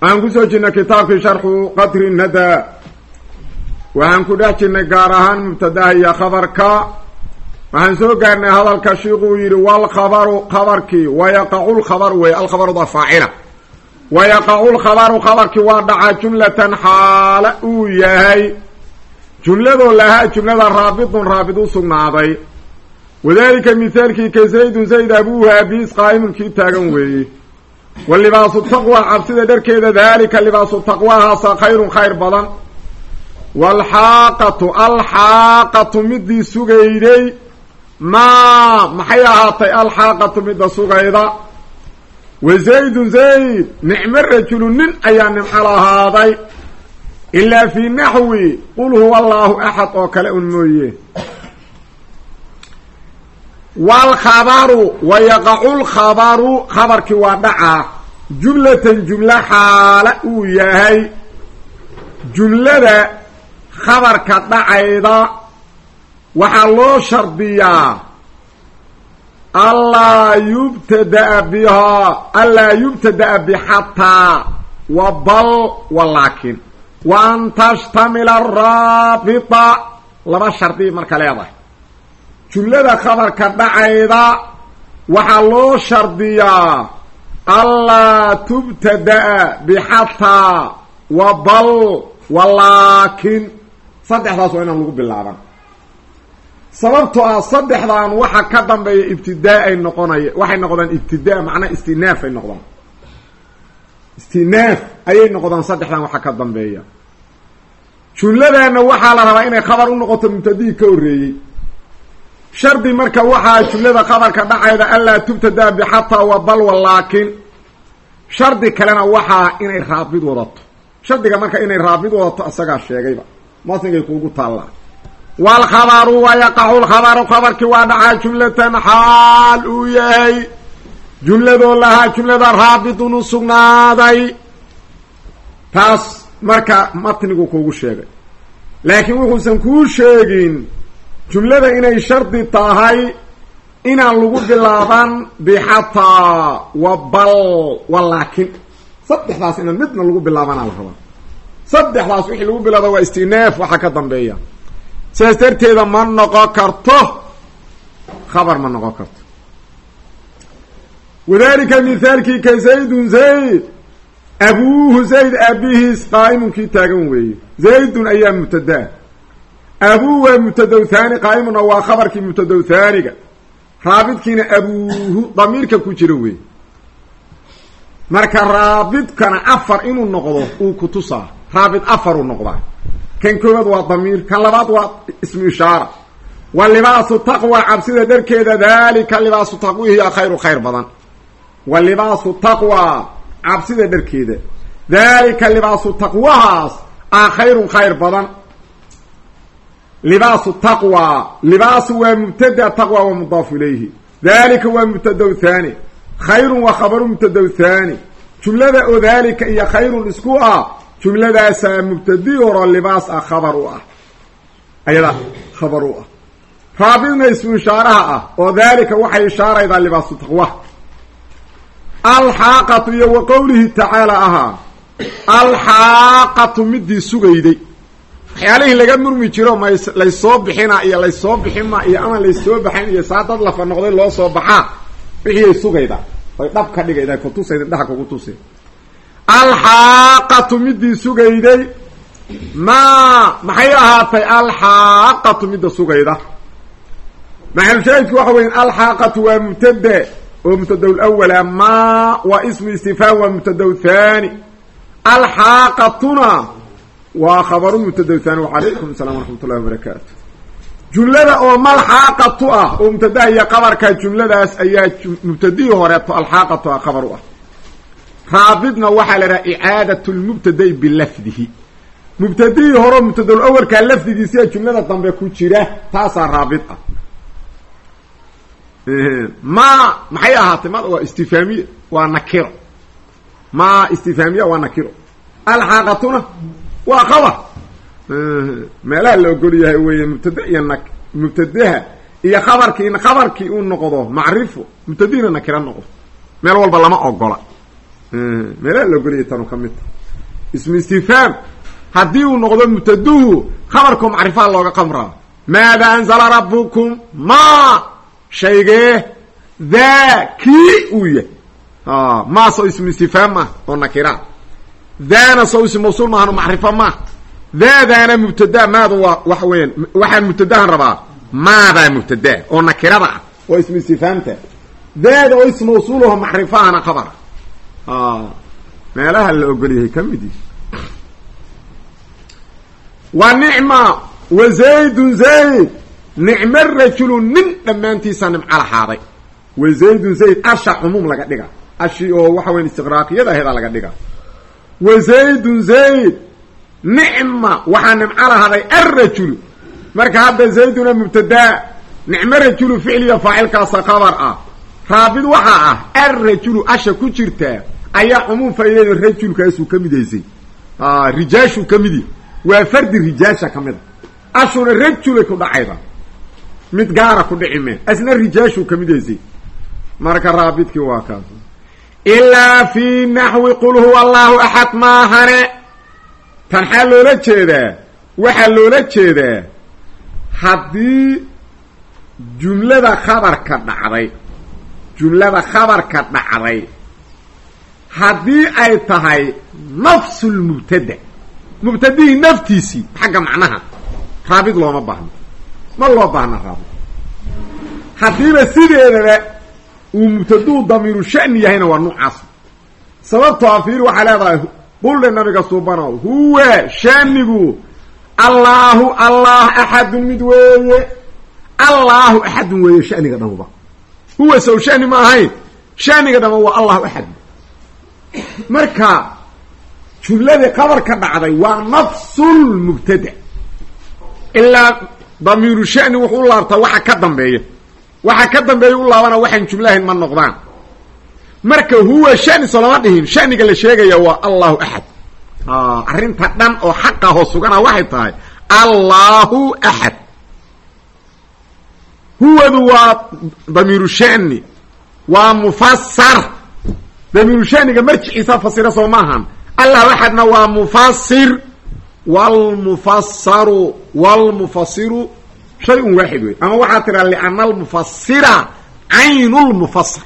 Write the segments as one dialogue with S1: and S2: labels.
S1: waxaan ku soo jirnay kitaabkii sharxu qadri nada. Waxaan ku dhex jirnay gaar ahaan mubtadaha iyo khabarka. Waxaan soo gaarnay hadalka shiiquu yidhi walkhabaru khabarkii wayaqacu lkhabaru wey alkhabaruda faacila wayaqacu lkhabaru khabarkii waa dhacaa jumlatan xaale uu yahay. Jumladoo lahaa jumlada raabitun raabit u sugnaaday. Wadaalika mithaalkii ka zaydun zayd abuuhu abiis qaa'imun kii taagan weeye wa libaasu taqwa cabsida dharkeeda daalika libaasu taqwahaasa khayrun khayr badan. Waalxaaqatu alxaaqatu midii sugayday. Maa maxay ahaatay alxaaqatu midda sugayda? Wa zaydun zayd nicmo rajulu nin ayaa nimco lahaaday ilaa fii naxwi qul huwa allaahu axad oo kale un mooye waalkhabaru wa yaqacu lkhabaru khabarkii waa dhacaa jumlatan jumlo xaala uu yahay jumlada khabarka dhacayda waxaa loo shardiyaa allaa yubtadaa bihaa allaa yubtadaa bixataa wa bal wa laakin wa an tashtamila araabita laba shardi marka leedahay jumlada khabarka dhacayda waxaa loo shardiyaa allaa tubtadaa bixataa wa bal wa laakin. Saddexdaas waa inaan lagu bilaaban. Sababtoo ah saddexdan waxa ka dambeeya ibtidaa ay noqonaya waxay noqdaan ibtidaa macnaa istinaaf ay noqdaan. Istinaaf ayay noqdaan saddexdan waxa ka dambeeya. Jumladana waxaa la rabaa inay khabar u noqoto mubtadihii ka horreeyey shardi marka waxaa jumlada khabarka dhacayda allaa tubtadaa bixataa wa bal wa laakin. Shardi kalena waxaa inay raabid wadato. Shardiga marka inay raabid wadato isagaa sheegayba. Masnigay kuugu taallaa waalkhabaru wa yaqacu lkhabaru khabarkii waa dhacaa jumlatan xaal uu yahay. Jumladoo lahaa jumlada raabidun u sugnaaday. Taas marka matnigu kuugu sheegay. Laakiin wuxuusan kuu sheegin jumlada inay shardi tahay inaan lagu bilaaban bixataa wa bal wa laakin saddexdaas inaan midna lagu bilaabanaa la rabaa. Saddexdaas wixii lagu bilaaba waa istinaaf waxaa ka dambeeya. Sidaas darteeda ma noqon karto khabar ma noqon karto. Wadalika mithaalkii ka zaydun zayd abuuhu zayd aabihiis qaa'imunkii taagan weeye. Zaydun ayaa mubtadaa abuuhu waa mubtadow haani qaa'imuna waa khabarkii mubtadow haaniga raabidkiina abuuhu damiirka ku jiro wey marka raabidkana afar inuu noqdo uu ku tusaa. Raabid afaruu noqdaa. Kan koowaad waa damiir kan labaad waa ismu ishaara. Wa libaasu taqwa cabsida dharkeeda daalika libaasu taqwihiya khayru khayr badan. Wa libaasu taqwa cabsida dharkeeda. Daalika libaasu taqwahaas a khayrun khayr badan libaasu taqwa libaasu waa mubtada taqwa waa mudaafu ilayhi. Dalika waa mubtadow haani khayrun waa khabaru mubtadow haani jumlada oo daalika iyo khayrun isku ah jumladaasaa mubtadii horo libaas ah khabar u ah. Ayada khabar u ah. Raabidna ismu ishaaraha ah oo daalika waxay ishaaraydaa libaasu taqwa. Alxaaqatu iyo wa qowlihi tacaala ahaa alxaaqatu midii sugayday waxyaalihii laga murmi jiro ma laysoo bixina iyo laysoo bixinma iyo ama laysoo baxayn iyo saa dad lafa noqday loo soo baxaa wixiiay sugayda. Oy dhab ka dhigayda kutusayda dhaha kugu tusi alxaaqatu midii sugayday. Maa maxay ahaatay alxaaqatu midda sugayda? Maxalushaahidku waxa weya alxaaqatu waa mubtade oo mubtadow lawala maa waa ismu istifhaam waa mubtadow haani alxaaqatuna waa khabaru mubtadow haani wacalaykum asalaam waraxmat ullahi wabarakaatu jumlada oo malxaaqatu ah oo mubtadaha iyo qabarka jumladaas ayaa mubtadihii horeeto alxaaqatu ah qabar u ah. Raabidna waxaa la idhaha icaadat lmubtada'i bilafdihi. Mubtadihii horeo mubtadal awalkaa lafdigiisia jumlada dambe ku jira taasaa raabid ah. Ma maxay ahaatay? Ma waa istifaamiya waa nakiro. Ma istifaamiya waa nakiro. Alxaaqatuna waa qabar meelaha la ogol yahay weeye mubtada iyo na mubtadaha iyo khabarkii in khabarkii uu noqdo macrifo mubtadihina nakira noqdo. Meel walba lama ogola. Meelaha la ogol yahay tanu ka mid. Tahay ismu istifhaam haddii uu noqdo mubtaduhu khabarko macrifaha looga qamraa maada anzala rabukum ma shaygee daa kii uu yahay. Maa soo ismu istifhaam maah oo nakira daana soo ismu mawsuul maahano macrifo maah daadaana mubtada maadu waa waxa weeyaan waxaan mubtadahan rabaa maadaa mubtada oo nakirada ah. Oo ismu istifhaamta daada oo ismu mawsuulaho macrifahana khabara meelaha la ogol yahay ka mid wa nicma wa zaydun zayd. Nicmo rajulu nin dhammaantiisa nimco lahaaday wa zaydun zayd asha cumuum laga dhiga ashi oo waxa weyan istiqraaqiyada aheedaa laga dhiga wa zaydun zayd. Nicma waxaa nimco lahaaday alrajulu marka hadda zayduna mubtadaa nicmo rajulu ficliya faacilkaasa qabar ah. Raabid waxaa ah alrajulu asha ku jirtaa ayaa cumuum faa'ideeyo rajulkaasuu ka mid haysay rijaashuu ka mid yahy waa fardi rijaasha ka mid. A ashuna rajulay ku dhacayda. Mid gaara ku dhici mee asna rijaashuu ka mid haysay marka raabidkii waa kaas ilaa fi naxwi qul huwa allahu axad maahane tan xaa loola jeedaa waxaa loola jeedaa haddii jumlada khabarka dhacday jumlada khabarka dhacday haddii ay tahay nafsulmubtada mubtadihii naftiisii xagga macnaha raabid looma baahno ma loo baahna raabid. Haddiiba sideedaba uu mubtaduu damiiru sha'ni yahayna waa nuucaas. Sababtoo a fiir waxaa leedahay qulle nabiga suubanow huwa shanigu allaahu allah axadun mid weeye. Allaahu axadun weeye shaniga dhamuba huwa sow shani ma ahayn shaniga dhama waa allahu axad. Marka jumladii qabar ka dhacday waa nafsulmubtada ilaa damiiru shani wuxuu u laabtaa waxa ka dambeeya waxa ka dambeeya u laabana waxaan jumlahayn ma noqdaan. Marka huwa shani soo lama dhihin shaniga la sheegaya waa allahu axad arrinta dhan oo xaqa hoo sugana waxay tahay allahu axad huwadu waa damiiru shani waa mufasar damiiru shaniga marjiciisa fasira soo maahan allahu axadna waa mufasir wlmufasaru wlmufasiru shay-un waaxid wey ama waxaa tiraa liana almufasira caynu lmufasar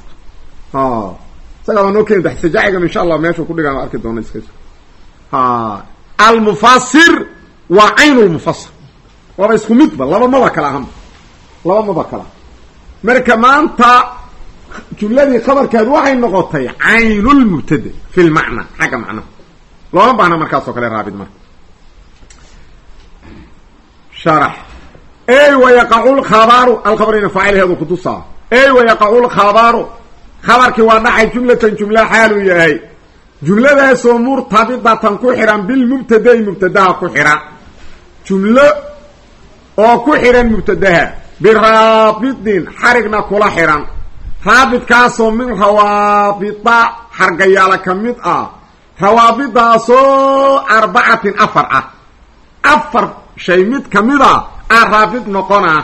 S1: isagaa baa noo keeni taxtajaacigan insha allah meeshuu ku dhigaan arki doona iska almufasir waa cayn lmufasir waaba isku midba laba maba kala ahanba laba maba kala. Marka maanta jumladii khabarkeedu waxay noqotay caynulmubtada fi lmacna xagga macnaha looma baahna markaas oo kale raabid marka ey wayaqacu lkhabaru alkhabarina faacilheedu kutusaa ey wayaqacu lkhabaru khabarkii waa dhacay jumlatan jumla xaaluu yahay. Jumladaasoo murtabidatan ku xidhan bilmubtada'i mubtadaha ku xidhan jumlo oo ku xidhan mubtadaha biraabidin xarigna kula xidhan raabidkaasoo min rawaabida xargayaala ka mid ah. Rawaabidaasoo arbacatin afar ah. Afar shay mid ka mid a aa raabid noqonaa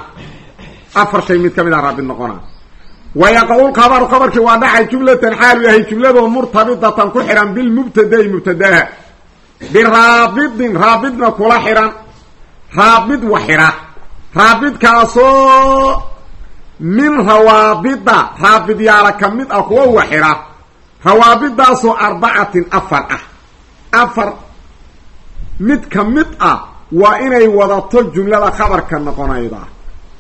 S1: afar shay mid ka mid a raabid noqonaa wayaqacu lkhabaru khabarkii waa dhacay jumlatan xaalu yahay jumladoo murtabidatan ku xidhan bilmubtada'i mubtadaha biraabidin raabidna kula xidhan raabid wa xidha raabidkaasoo min rawaabida raabidyaala ka mid ah kuwa wa xidha rawaabidaasoo arbacatin afar ah. Afar mid ka mid ah waa inay wadato jumlada khabarka noqonayda.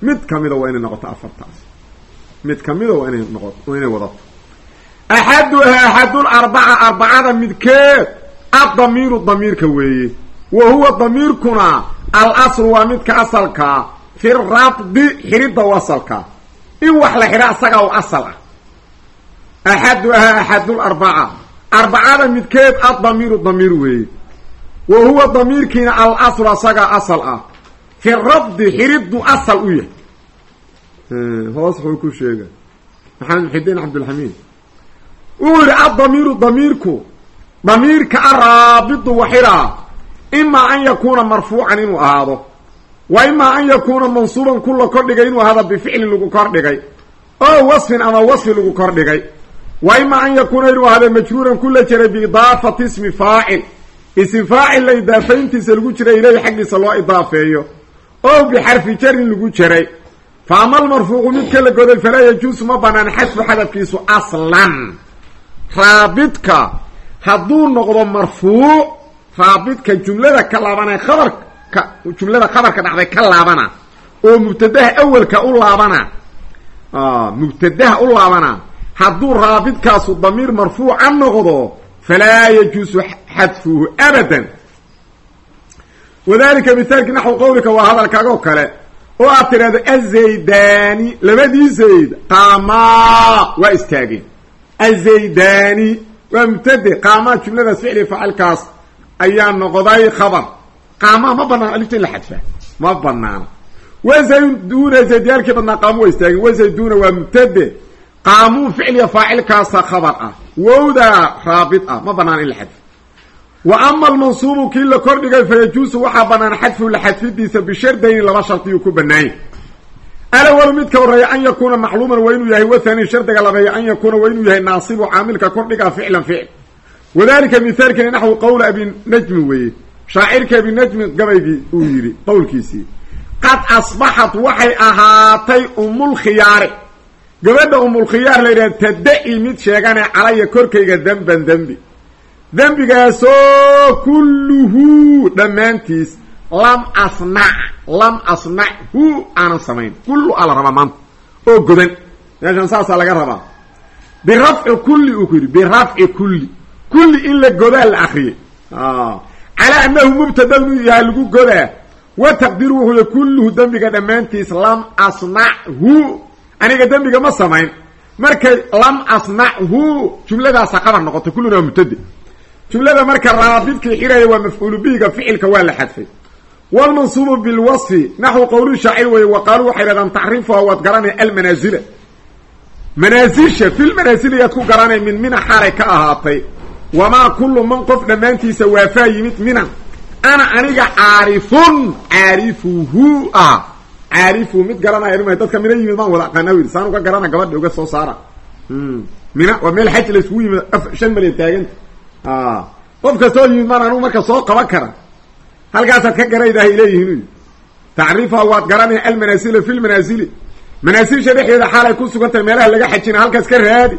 S1: Mid kamida waa inay noqoto afartaas. Mid kamida waa inay noqo waa inay wadato. Axaduhaa axadul arbaca arbacada midkeed addamiiru damiirka weeye. Wa huwa damiirkuna al aslu waa midka asalkaa fi rabdi xidhidda u asalkaa in wax la xidha asagaa u asal ah. Axaduhaa axadul arbaca. Arbacada midkeed addamiiru damiir weeye wa huwa damiirkiina al aslu asagaa asal ah. Fi rabdi xiriddu asal u yahay. Hoos wuxuu ku sheega maxamed muxidiin cabdilxamiid uu yihi addamiiru damiirku damiirka araabidu waxiraa imaa an yakuuna marfuucan inuu ahaado wa imaa an yakuuna mansuuban ku la kordhigay inuu ahaado bificlin lagu kordhigay oo wasfin ama wasfi lagu kordhigay wa imaa an yakuuna inuu ahaado majruuran kula jiray biidaafati ismi faacil ism faacil la idaafayntiisa lagu jiray ileyhi xaggiisa loo idaafeeyo. Oo bixarfi jarin lagu jiray. Fa ama almarfuuqu midka la goday falaa yajuusu ma banaan xadfu xadafkiisu aslan. Raabidka hadduu noqdo marfuuc raabidka jumlada ka laabana khabarka jumlada khabarka dhacday ka laabana. Oo mubtadaha awelka u laabana. Mubtadaha u laabana. Hadduu raabidkaasu damiir marfuuca noqdo falaa yajuusu xadfuhu abadan wadalika mithaalkii naxwu qawlika waa hadalkaagoo kale oo aad tidhahdo azaydani labadii zayd qaamaa waa istaageen azaydani waa mubtade qaamaa jumladaas ficli faacilkaas ayaa noqday khabar qaamaa ma banaan alifta in la xadfaa ma banaana wazayduna zaydyaalkii badnaa qaamu waa istaageen wazayduna waa mubtade qaamuu ficliya faacilkaasa khabar ah. Wowdaa raabit ah ma banaan in la xadfo wa ama almansuubu kii la kordhigay fa yajuusu waxaa banaan xadfu la xadfidiisa bishardayni laba shardiyuu ku banaanya alawalu midka horreeya an yakuuna macluuman waa inuu yahay wathani shardiga labeeya an yakuuna waa inuu yahay naasibu caamilka kordhiga ficlan ficl wadalika mithaalkani naxwu qowla abinajmi weeye. Shaacirka abinajmi gabaygii uu yidhi qowlkiisii qad asbaxat waxay ahaatay umulkhiyaari gabadha umulkhiyaar la yidhaha tadda-i mid sheegane calaya korkayga demban dembi dembigaasoo kulluhu dhammaantiis lam asnac lam asnac hu aanan samayn. Kullu aa la rabaa maanta oo godan. Meeshan saasaa laga rabaa. Birafci kulli uu ku yidhi birafci kulli. Kulli in la godaa la akriyay calaa annahu mubtada inuu yahay lagu godaa. Wa taqdiiru wuxuu kulluhu dembiga dhammaantiis lam asnachu aniga dembiga ma samayn. Markay lam asnachu jumladaasa qabar noqotay kulluna waa mubtade jumlada marka raabidkii xiraya waa mafcuulu bihiga ficilka waa la xadfay. Wlmansuubu bilwasfi naxwu qowli shaacir weeye wa qaaluu waxay dhahdaan tacriifuha waad garanay almanaazila manaasisha fil manaasili yaad ku garanay min mina xaalay ka ahaatay. Wamaa kullu man qof dhammaantiisa waafaa yimid minan ana aniga caarifun caarifuhu ah caarifu mid garanaya ma dadka mina yimid maan wada aqaana yidhi saan uga garana gabadha uga soo saara. Mina waa meel xaj la isugu yimid shan malyan taaganta qof kastoo yimid maan anugu marka soo qaban kara halkaasaad ka garaydahay leeyihiin tacriifuha waad garanaya almanaasila fi lmanaasili manaasilsha dhexdeeda xaalay ku sugan tahay meelaha laga xajina halkaas ka raadi.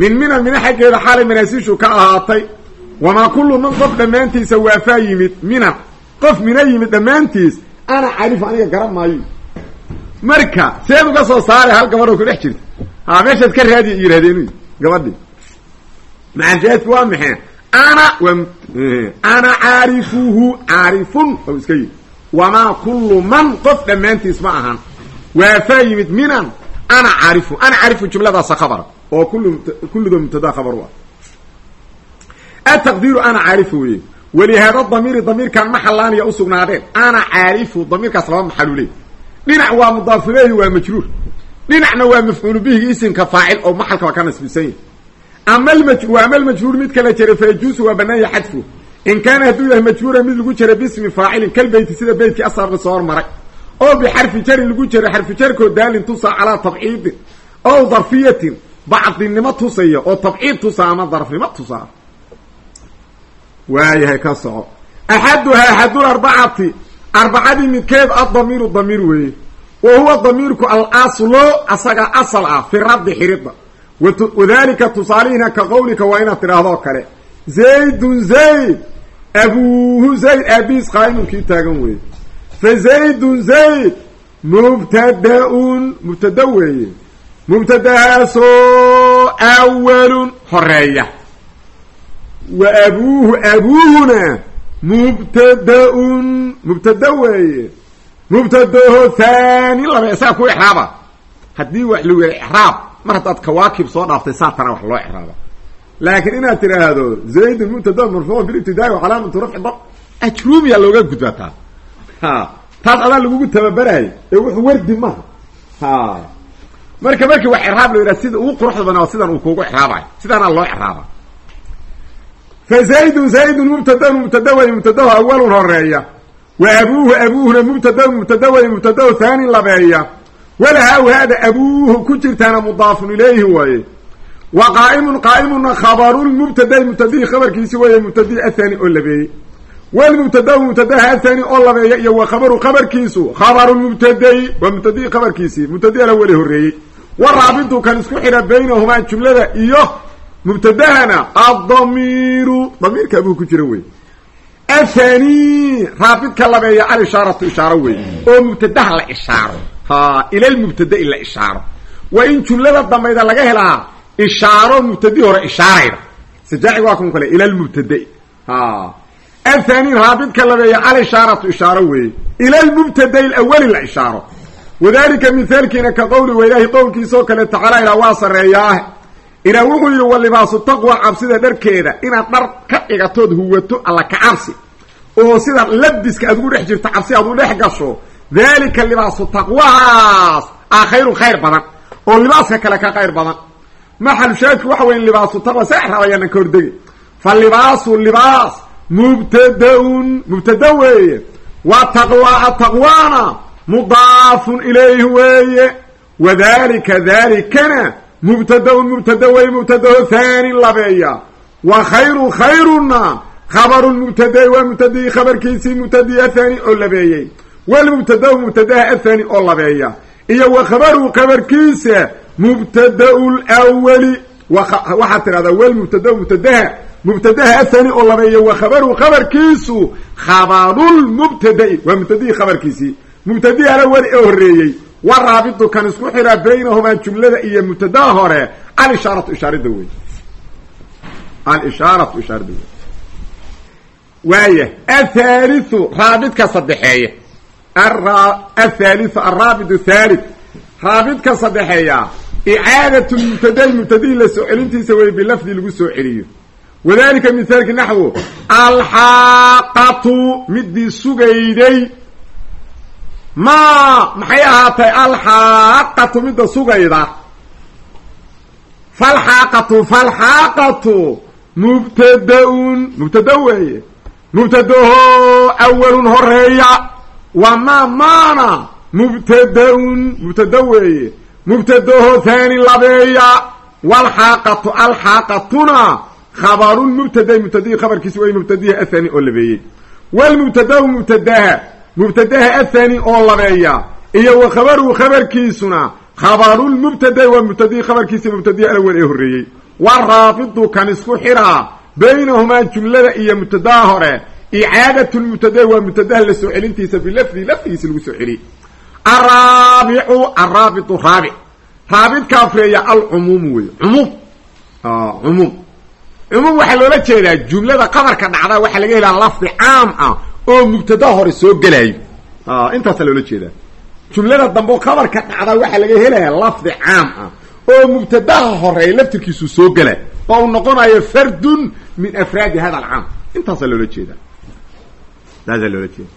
S1: Min minan mina xaggeeda xaalay manaasishu ka ahaatay. Wamaa kullu man qof dhammaantiisa waafaa yimid minan qof mina yimid dhammaantiis ana carifu aniga garan maayo marka seed uga soo saaray hal gabadhoo ku dhex jirta ha meeshaad ka raadiya yidhahdeen gabadhi. Macanshaadku waa maxay? Ana waa ana caarifuhu caarifun o iska yidhi wamaa kullu man qof dhammaantiis ma ahan. Waafaa yimid minan ana caarifu. Ana caarifu jumladaasa khabara oo kullu kullido mubtada khabar u ah ataqdiiru ana caarifu weye walihaada damiiri damiirkan maxalaaniya usugnaadeen ana caarifu damiirkaas laba maxalule dhinac waa mudaafu ilayhi waa majruur. Dhinacna waa mafcuulu bihi isimka faacil oo maxalka waa ka nasbisan yahy ama ama almajruur mid kala jera fayajuusu waa banaanya xadfu. In kaana hadduu yahay majruuran mid lagu jera bismi faacilin kalbeyti sida beytkii asaabka soo hormaray. Oo bixarfi jarin lagu jera xarfi jarkoo daalin tusa calaa tabciidin oo darfiyatin bacdinimo tusaya oo tabciid tusa ama darfnimo tusaa. Waayahay ka soco axaduhaa axadul arbacati arbacadii midkeed adamiiru damiir weeye. Wa huwa damiirku alaslo asaga asal ah fi raddi xirida wadalika tusaalihina ka qowlika waa inaad tidhaahdoo kale. Zaydun zayd! Abuuhu zayd aabihiis qaa'imunkii taagan weeye. Fa zaydun zayd! Mubtada-un mubtada weeye. Mubtadahaasoo awalun horreeya wa abuuhu abuuhuna mubtada-un mubtada weeye. Mubtadaho haani laba isaga ku exraaba haddii wax lagu ixraab mar haddaad kawaakib soo dhaaftay saatana wax loo exraaba laakiin inaad tiraahdo zaydun mubtada marfuucun bilibtidaai wa calaamatu rafci dab ajruumiya looga gudbaa taas ha taas adaa lagugu tababarayo ee wuxuu wardi maha ha. Marka markii wax icraab la yidhaha sida ugu quruxda badnaa sidan uu kuugu icraabayo sidaanaa loo icraaba fa zaydun mubtadaun mubtada way mubtadahu awalun horreeya wa abuuhu abuuhuna mubtadaun mubtada way mubtadahu thaanin labeeya walahaa haada abuuhu ku jirtaana mudaafun ilayhi waaye wa qaa'imun qaa'imuna khabarulmubtadai mubtadihii khabarkiisi weeye mubtadihi athani oo labeeyey walmubtadahu mubtadaha athani oo labeeya iyo wa khabaru khabarkiisu khabarulmubtadai waa mubtadihii khabarkiisii mubtadihi ala weli horreeyey waraabitu kan isku xidha baynahumaa mubtadahana addamiiru damiirka abuu ku jira wey athani raabidka labeeya alishaaratu ishaaro wey oo mubtadaha la ishaaro ha ila lmubtadai la ishaaro waa in jumlada dambayda laga helaa ishaaro mubtadii hore ishaarayda sajaaciga waa kan kale ila lmubtadai ha athani raabidka labeeya alishaaratu ishaaro weeye ila lmubtadai lawali la ishaaro wadalika mithaalkiina ka qowli wa ilaahi qowlkiisaoo kale tacaala ilaa waa sarreeyaah ilaa wuxuu yidhi wa libaasu taqwa cabsida dharkeeda inaad dhar ka dhigatood huwato alla ka cabsi. Oo sida labiska aad ugu dhex jirto cabsi aad u dhex gasho daalika libaasu taqwahaas a khayrun khayr badan. Oo libaaska kale ka khayr badan. Maxalu shaadku waxa weya libaasu taqwa sa rabayaanan ka hordegi. Fa libaasu libaas mubtadaun mubtada weeye. Wa taqwa ataqwaana mudaafun ilayhi weeye. Wadalika dalikana mubtadaun mubtada wey mubtadaho haani labeeya wa khayru khayruna khabaru mubtadai waa mubtadii khabarkiisii mubtadii athani oo labeeyey walmubtadahu mubtadaha athani oo labeeya iyo wa khabaru khabarkiisa mubtadau lwali waxaad tidhahdaa walmubtadahu mubtadaha mubtadaha athani oo labeeya wa khabaru khabarkiisu khabarulmubtadai waa mubtadihii khabarkiisii mubtadihi alawali ee waraabitu kan isku xiraa baynahumaa jumlada iyo mubtadaha hore. Alishaaratu ishaarada wey alishaaratu ishaarada wey waaya athaaliu raabidka saddexeeya. Athaaliu araabid thalith. Raabidka saddexeeya icaadatu mubtadai mubtadihii la soo celintiisa wey bilafdi lagu soo celiyo. Wadalika mithaalki naxwu alxaaqatu midii sugayday ma maxay ahaatay alxaaqatu midda sugayda? Falxaaqatu falxaaqatu. Mubtadaun mubtada weeye. Mubtadaho awalun horreeya wa ma maana? Mubtadaun mubtada weeye. Mubtadaho haani labeeya. Walxaaqatu alxaaqatuna. Khabarun mubtaday mubtadihii khabarkiisi way mubtadihi athani oo labeeyey. Walmubtadahu mubtadaha mubtadaha athani oo labeeya. Iyo wa khabaruhu khabarkiisuna khabarulmubtaday waa mubtadihii khabarkiisi mubtadihi alawal ee horreeyey. Waraabidu kan isku xiraa baynahumaa jumlada iyo mubtadaha hore. Icaadatu lmubtada waa mubtadaha la soo celintiisa bilafdi lafdigiisa lagu soo celiyey araabicu araabitu raabic. Raabidka afreeya alcumuumu wey cumuum. Cumuum. Cumuum waxaa loola jeedaa jumlada qabarka dhacda waxaa laga helaa lafdi caam ah oo mubtadaha hore soo gelaayo intaasaa loola jeedaa. Jumlada dambe qabarka dhacda waxaa laga helaya lafdi caam ah oo mubtadaha horreeya laftirkiisu soo gela oo uu noqonayo fardun min afraadi hada alcaam. Intaasaa loola jeedaa. Taasaa loola jeeda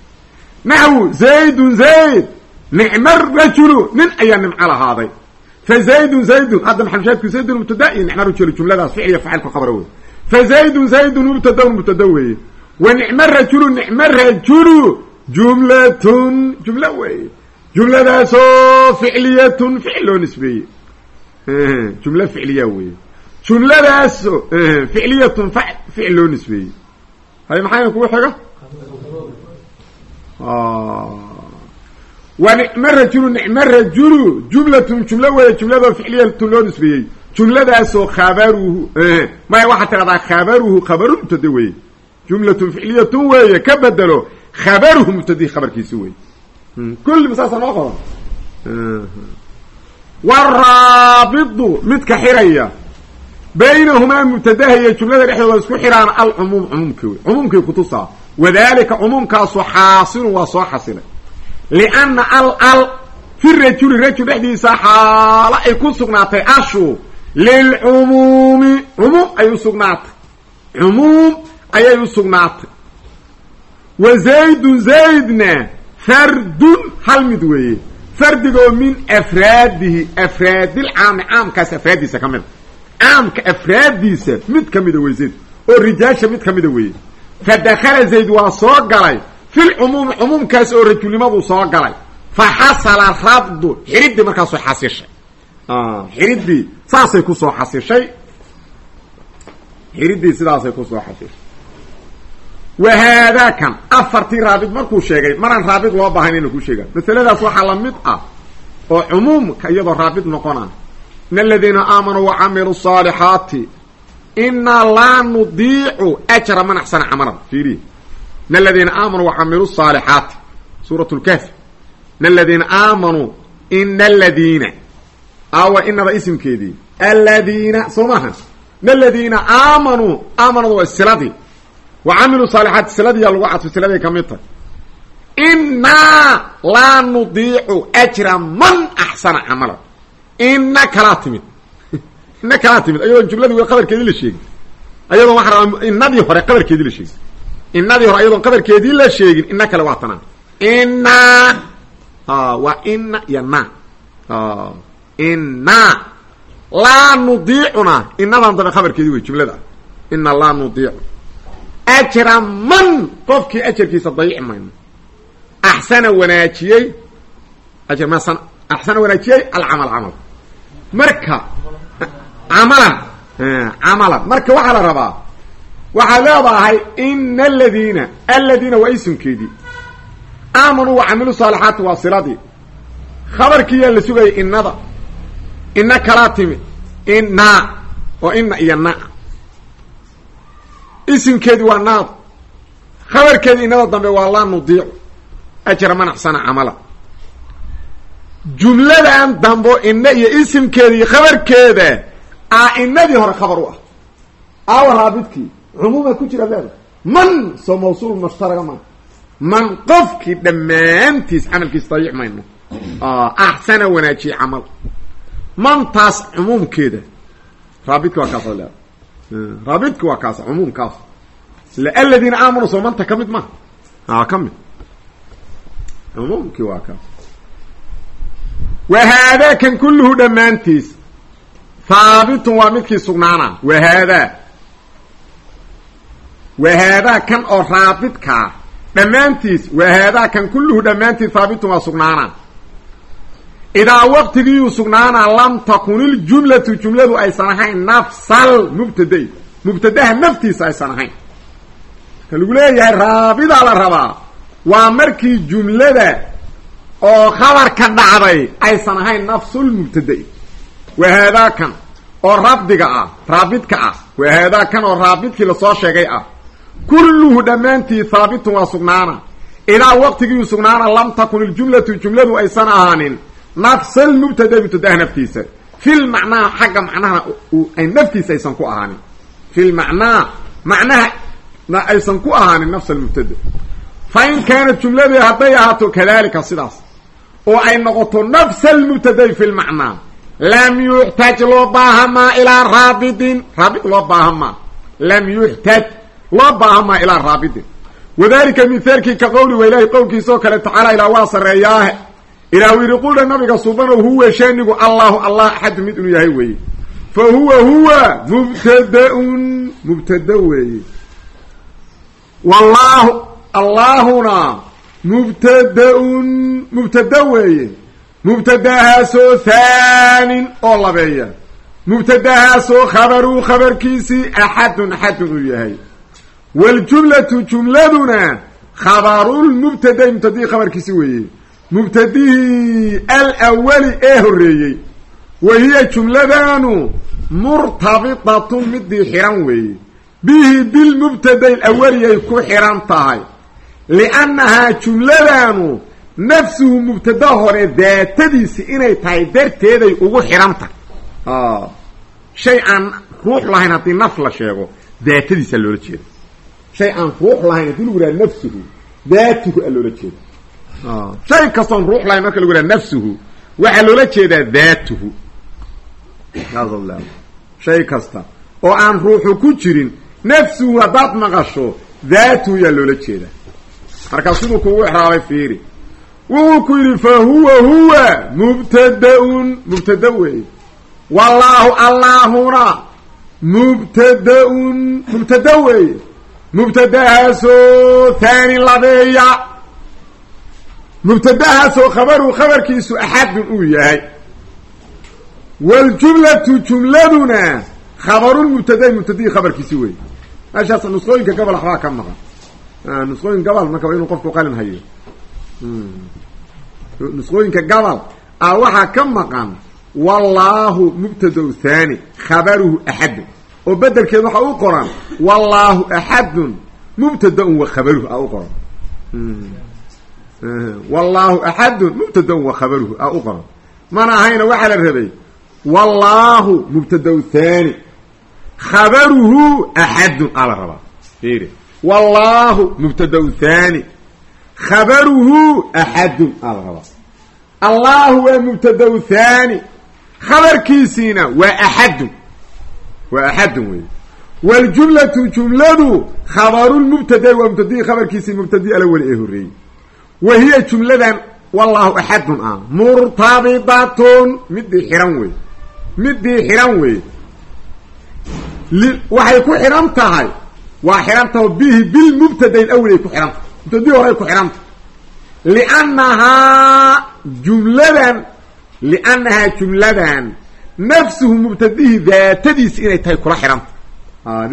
S1: naxwu zaydun zayd nicma rajulu nin ayaa nimco lahaaday. Fa zaydun hadda maxamshaadku zaydun mubtada iyo nicma rajulu jumladaas ficliya facilku khabra fa zaydun zaydun mubtadaun mubtada weeye wa nicma rajulu nicma rajulu jumlatun jumla weeye jumladaasoo ficliyatun ficil loo nisbeeyey jumla ficliya weeye jumladaaso ficliyatun ficil loo nisbeeyey hay maxaa kugu xiga wa nicma rajulu nicma rajulu jumlatun jumlo weeye jumladoo ficliyatun loo nisbeeyey jumladaasoo khabaruhu maya waxaad tidhahdaa khabaruhu khabaru mubtada weeye jumlatun ficliyatun weeye ka bedelo khabaruhu mubtadii khabarkiisi weeye kulli masaasa noo qodan waraabidu midka xiraya baynahumaa mubtadaha iyo jumlada dhexdooda isku xiraana alcumuum cumuumki wey cumuumkii kutusaa wadalika cumuumkaasu xaasilun waa soo xasilay lianna al al fi rajuli rajul dhexdiisa xaalo ay ku sugnaatay ashu lilcumuumi cumuum ay u sugnaatay cumuum ayay u sugnaatay. Wa zaydun zaydna fardun hal mid weeye. Fardigoo min afraadihi afraadilcaami caamkaas afraaddiisa ka mida caamka afraaddiisa mid ka mida wey zayd oo rijaasha mid ka mida weeye. Fa dakala zayd waa soo galay. Filcumuumi cumuumkaas oo rajulnimaduu soo galay. Fa xasala rabdu xiriddii markaasoo xasishay. Xiriddii saasay ku soo xasishay. Xiriddii sidaasay ku soo xasishay wa haadaa kan afartii raabid markuu sheegay maraan raabid loo baahan ina ku sheegaan masaladaas waxaa la mid ah oo cumuumka iyadoo raabid noqona in aladiina aamanuu wacamiluu saalixaati inaa laa nudiicu ajra man axsana camalan fiiriya in aladiina aamanuu wacamiluu saalixaati suurat lkahfi in aladiina aamanuu ina aladiina awa inada isimkeedii aladiina wa camiluu saalixaati siladiyaa lagu cadfay siladay ka mid tahay. Innaa laa nudiicu ajra man axsana camalan ina kalaa timid. Ina kalaa timid. Ayadoon jumladii qabarkeedii la sheegin ayadoon waxaa rabaa inadii hore qabarkeedii la sheegin inadii hore ayadoon qabarkeedii la sheegin ina kale waa tanaan. Ina waa ina iyo na. Ina laa nudiicuna inadan dambe khabarkeedii wey jumlada. Ina laa nudiicu ajra man qofkii ajarkiisa dayici mayno axsana wanaajiyey ajr masan axsana wanaajiyey alcamal camal marka camalan camalan marka waxaa la rabaa waxaad leedahay ina aladiina aladiina waa isimkeedii aamanuu wacamilu saalixaati waa siladii khabarkiiyaa la sugayay inada ina kalaa timi ina oo ina iyo na isimkeedii waa naad. Khabarkeedii inada dambe waa laa nudiicu. Ajra man axsana camala. Jumladan dambo ina iyo isimkeeda iyo khabarkeeda a inadii hore khabar u ah. Aawa raabidkii cumuuma ku jira leeda man soo mawsuul mushtaraga ma man qofkii dhammaantiis camalkiis dayic mayno. Axsana wanaajiye camal. Mantaas cumuumkeeda. Raabidki waa kaas leeda raabidki waa kaas cumuumkaas aladiina aamanuu soo manta ka mid ma. A ka mid. Cumuumkii waa kaas. Wa haadaa kan kulluhu dhammaantiis haabitun waa midkii sugnaana wa haadaa wa haadaa kan oo raabidkaa dhammaantiis wa haadaa kan kulluhu dhammaantiis haabitun waa sugnaana idaa waqtigiiyuu sugnaana lam takun iljumlatu jumladu aysan ahayn nafsal mubtadai mubtadaha naftiisa aysan ahayn. Ka lagu leeyahay raabidaa la rabaa waa markii jumlada oo khabarka dhacday aysan ahayn nafsulmubtada'i wa haadaa kan oo rabdiga ah raabidka ah. Wa haadaa kan oo raabidkii la soo sheegay ah. Kulluhu dhammaantii haabitun waa sugnaana ilaa waqtigiiu sugnaana lam takun iljumlatu jumladu aysan ahaanin nafsalmubtada mubtadaha naftiisa. Fil macnaha xagga macnaha naftiisa aysan ku ahaanin. Fil macnaa macnaha aysan ku ahaanin nafs almubtada fa in kaanat jumladii hadday ahaato kadalika sidaas. Oo ay noqoto nafs almubtadai fi lmacnaa lam yuxtaj loo baahamaa ilaa raabidin. Raabid loo baahamaa lam yuxtaj loo baahamaa ilaa raabidin. Wadalika mithaalkii ka qowli wa ilaahi qowlkiisa oo kale tacaala ilaa waa sarreeyaahe ilaah u yidhi quldha nabiga subanow huwa shaanigu allahu allah axadu mid inuu yahay weeye fa huwa huwa mubtadaun mubtada weeye wallaahu allaahuna mubtadaun mubtada weeye mubtadahaasoo haanin oo labeeya. Mubtadahaasoo khabaruu khabarkiisii axadun axadun uu yahay. Waljumlatu jumladuna khabarulmubtadai mubtadihii khabarkiisi weeye mubtadihii alwali ee horreeyey wa hiya jumladanu murtabitatun midii xihan weeye. Bihi bilmubtadai alawaliyay ku xihan tahay. Liannahaa jumladanu nafsuhu mubtada hore daatadiisi inay tahay darteeday ugu xidhan tahay. Shay aan ruux lahayn haddii naf la sheego daatadiisa loola jeeda shay aan ruux lahayn haddii lagu nafsuhu daatuhu a loola jeeda shay kastoon ruux lahayn marka lagu yidhaha nafsuhu. Waxaa loola jeedaa daatuhu. Shay kasta. Oo aan ruuxu ku jirin nafsuhu haddaad maqasho daatuhu yaa loola jeedaa. Markaa siduu kugu exraabay fiiri. Wuxuu ku yidhi fa huwa huwa mubtada-un. Mubtada weeye. Wallaahu allaahuna mubtada-un. Mubtada weeye. Mubtadahaasoo taani labeeya mubtadahaasoo khabaru khabarkiisu axadun uu yahay. Waljumlatu jumladuna khabarulmubtadai mubtadihii khabarkiisi wey meeshaas nusqooyinka gobol waxbaa ka maqan. Nusqooyin gobol marka waa inuu qofku qalin hayo. Nusqooyinka gobol a waxaa ka maqan wallaahu mubtadau thani khabaruhu axadun oo bedelkeed waxaa u qoran wallaahu axadun mubtadaun wa khabaruhu a u qoran wallaahu axadun mubtadaun wa khabaruhu. A u qoran mana ahayna waxaa la rabay wallaahu mubtadau thani khabaruhu axadun aa la rabaa. Fiiri. Wallaahu mubtadau thani khabaruhu axadun aa la rabaa. Allahu waa mubtadau thani khabarkiisiina waa axadun. Waa axadun wey waljumlatu jumladu ee horreeyey wa hiya jumladan wallaahu axadun ah murtabidatun midii xihan wey midii xihan wey waxay ku xidhan tahay waa xidhan tahay bihi bilmubtadayn awelay ku xidhan tahay mubtadii horay ku xidhan tahay liannahaa jumladan liannahaa jumladan nafsuhu mubtadihii daatadiisi inay tahay kula xidhanta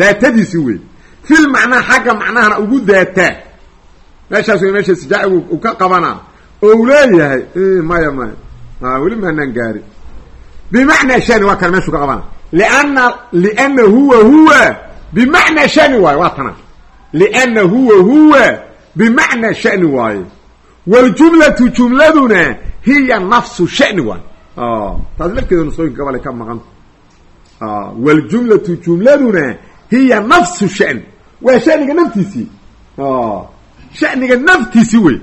S1: daatadiisi wey fil macnaa xagga macnahana ugu daataa meeshaas wey meesha sijaacigu uu ka qabanaa oo u leeyahay maya maya. Weli maanaan gaari bimacnaa shani waa kan meeshuu ka qabana lianna lianna huwa huwa. Bimacnaa shani waayo waa tana lianna huwa huwa. Bimacnaa shani waaye. Waljumlatu jumladuna hiya nafsu shani waayo taas lafteeda nusooyinka gabale ka maqan. Waljumlatu jumladuna hiya nafsu shani waa shaniga naftiisii shaniga naftiisi wey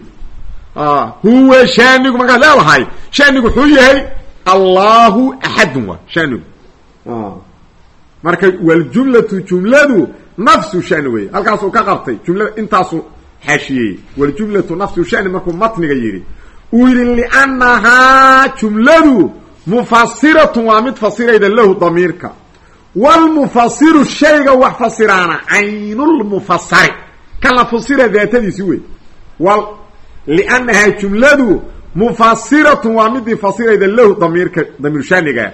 S1: huwa shanigu markaad leedahay shanigu wuxuu yahay allahu axadun waa shanigu. Marka waljumlatu jumladu nafsu shani wey halkaasuu ka qabtay jumlada intaasu xaashiyey. Waljumlatu nafsu shani markuu matniga yidhi uu yidhi liannahaa jumladu mufasiratun waa mid fasirayda lahu damiirka. Wlmufasiru shayga wax fasiraana caynulmufasari kan la fasira daatadiisi wey liannahaa jumladu mufasiratun waa midii fasirayda lahu damiirka damiir shaniga.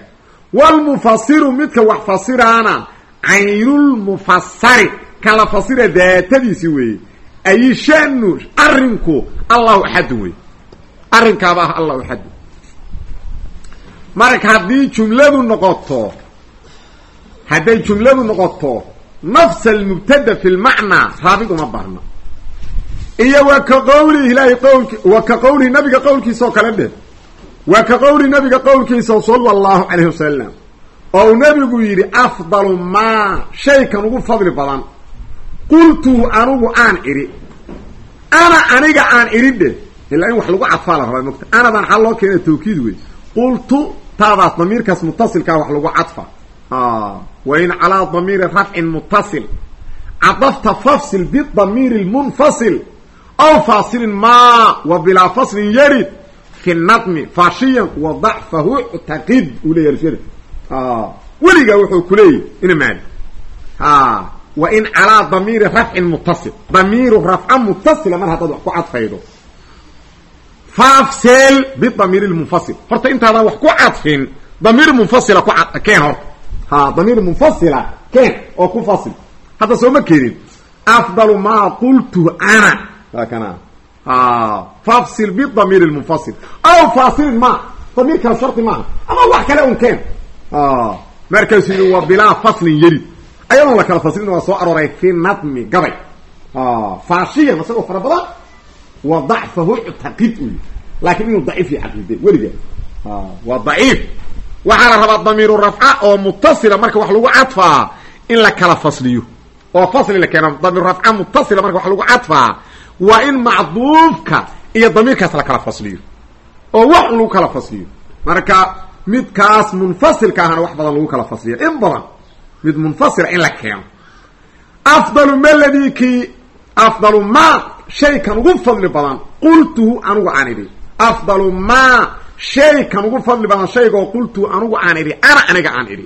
S1: Wlmufasiru midka wax fasiraana caynulmufasari kan la fasira daatadiisi weeye ay shanu arinku allahu axadun wey arrinkaaba ah allahu axadun marka haddii jumladu noqoto hadday jumladu noqoto nafs almubtada fi lmacnaa raabid uma baahna iyo wa ka qowlihi ilaahay qowlki wa ka qowlihi nabiga qowlkiisa oo kale dheh wa ka qowlihi nabiga qowlkiisa sala allahu calayhi wasalam oo uu nabigu yidhi afdalu maa shaykan ugu fadli badan. Qultuhu anugu aan idhi. Ana aniga aan idhi dheh ilaa in wax lagu cadfaa la rabaa mogta anadan xal loo keena tawkiid wey qultu taadaas damiirkaas mutasilkaa wax lagu cadfa wain calaa damiiri rafcin mutasil cadafta fafsil bidamiiri lmunfasil aw faasilin maa wa bilaa faslin yarid fi nadmi faashiyan wa dacfahu ctaqid uu leeya alfiyada weligaa wuxuu ku leeyahy ina maali wa in calaa damiiri rafcin mutasil damiiru rafca mutasila mar haddaad wax ku cadfaydo faafsil bidamiiri lmunfasil horta intaadan wax ku cadfin damiir munfasila ku keen horta ha damiir munfasila keen oo ku fasil. Hadda soo ma keenin afdalu maa qultu ana. Waa kana. Fafsil bidamiir lmunfasil aw faasilin ma. Damiir kale shardi maaha ama wax kale un keen. Markaasuu yidhi waa bilaa faslin yarid ayadoon la kala faslin waa soo arooray fi nadmi gabay. Faashiyan isagoo fara badan. Wa dacfahu ctaqid u inuu daciif ya caqiide weliga. Waa daciif waxaa la rabaa damiiru rafca oo mutasila marka wax lagu cadfaa in la kala fasliyo. oo fasli la keeno damiiru rafca mutasila marka wax lagu cadfaa waa in macduufka iyo damiirkaas la kala fasliyo. oo wax lagu kala fasliyo. marka midkaas munfasilka ahna wax badan lagu kala fasliya in badan mid munfasila in la keeno. afdalu maladii kii afdalu maa shaykan ugu fadli badan qultuhu anugu aan idhi afdalu maa shaykan ugu fadli badan shaygoo qultuhu anugu aan idhi ana aniga aan idhi.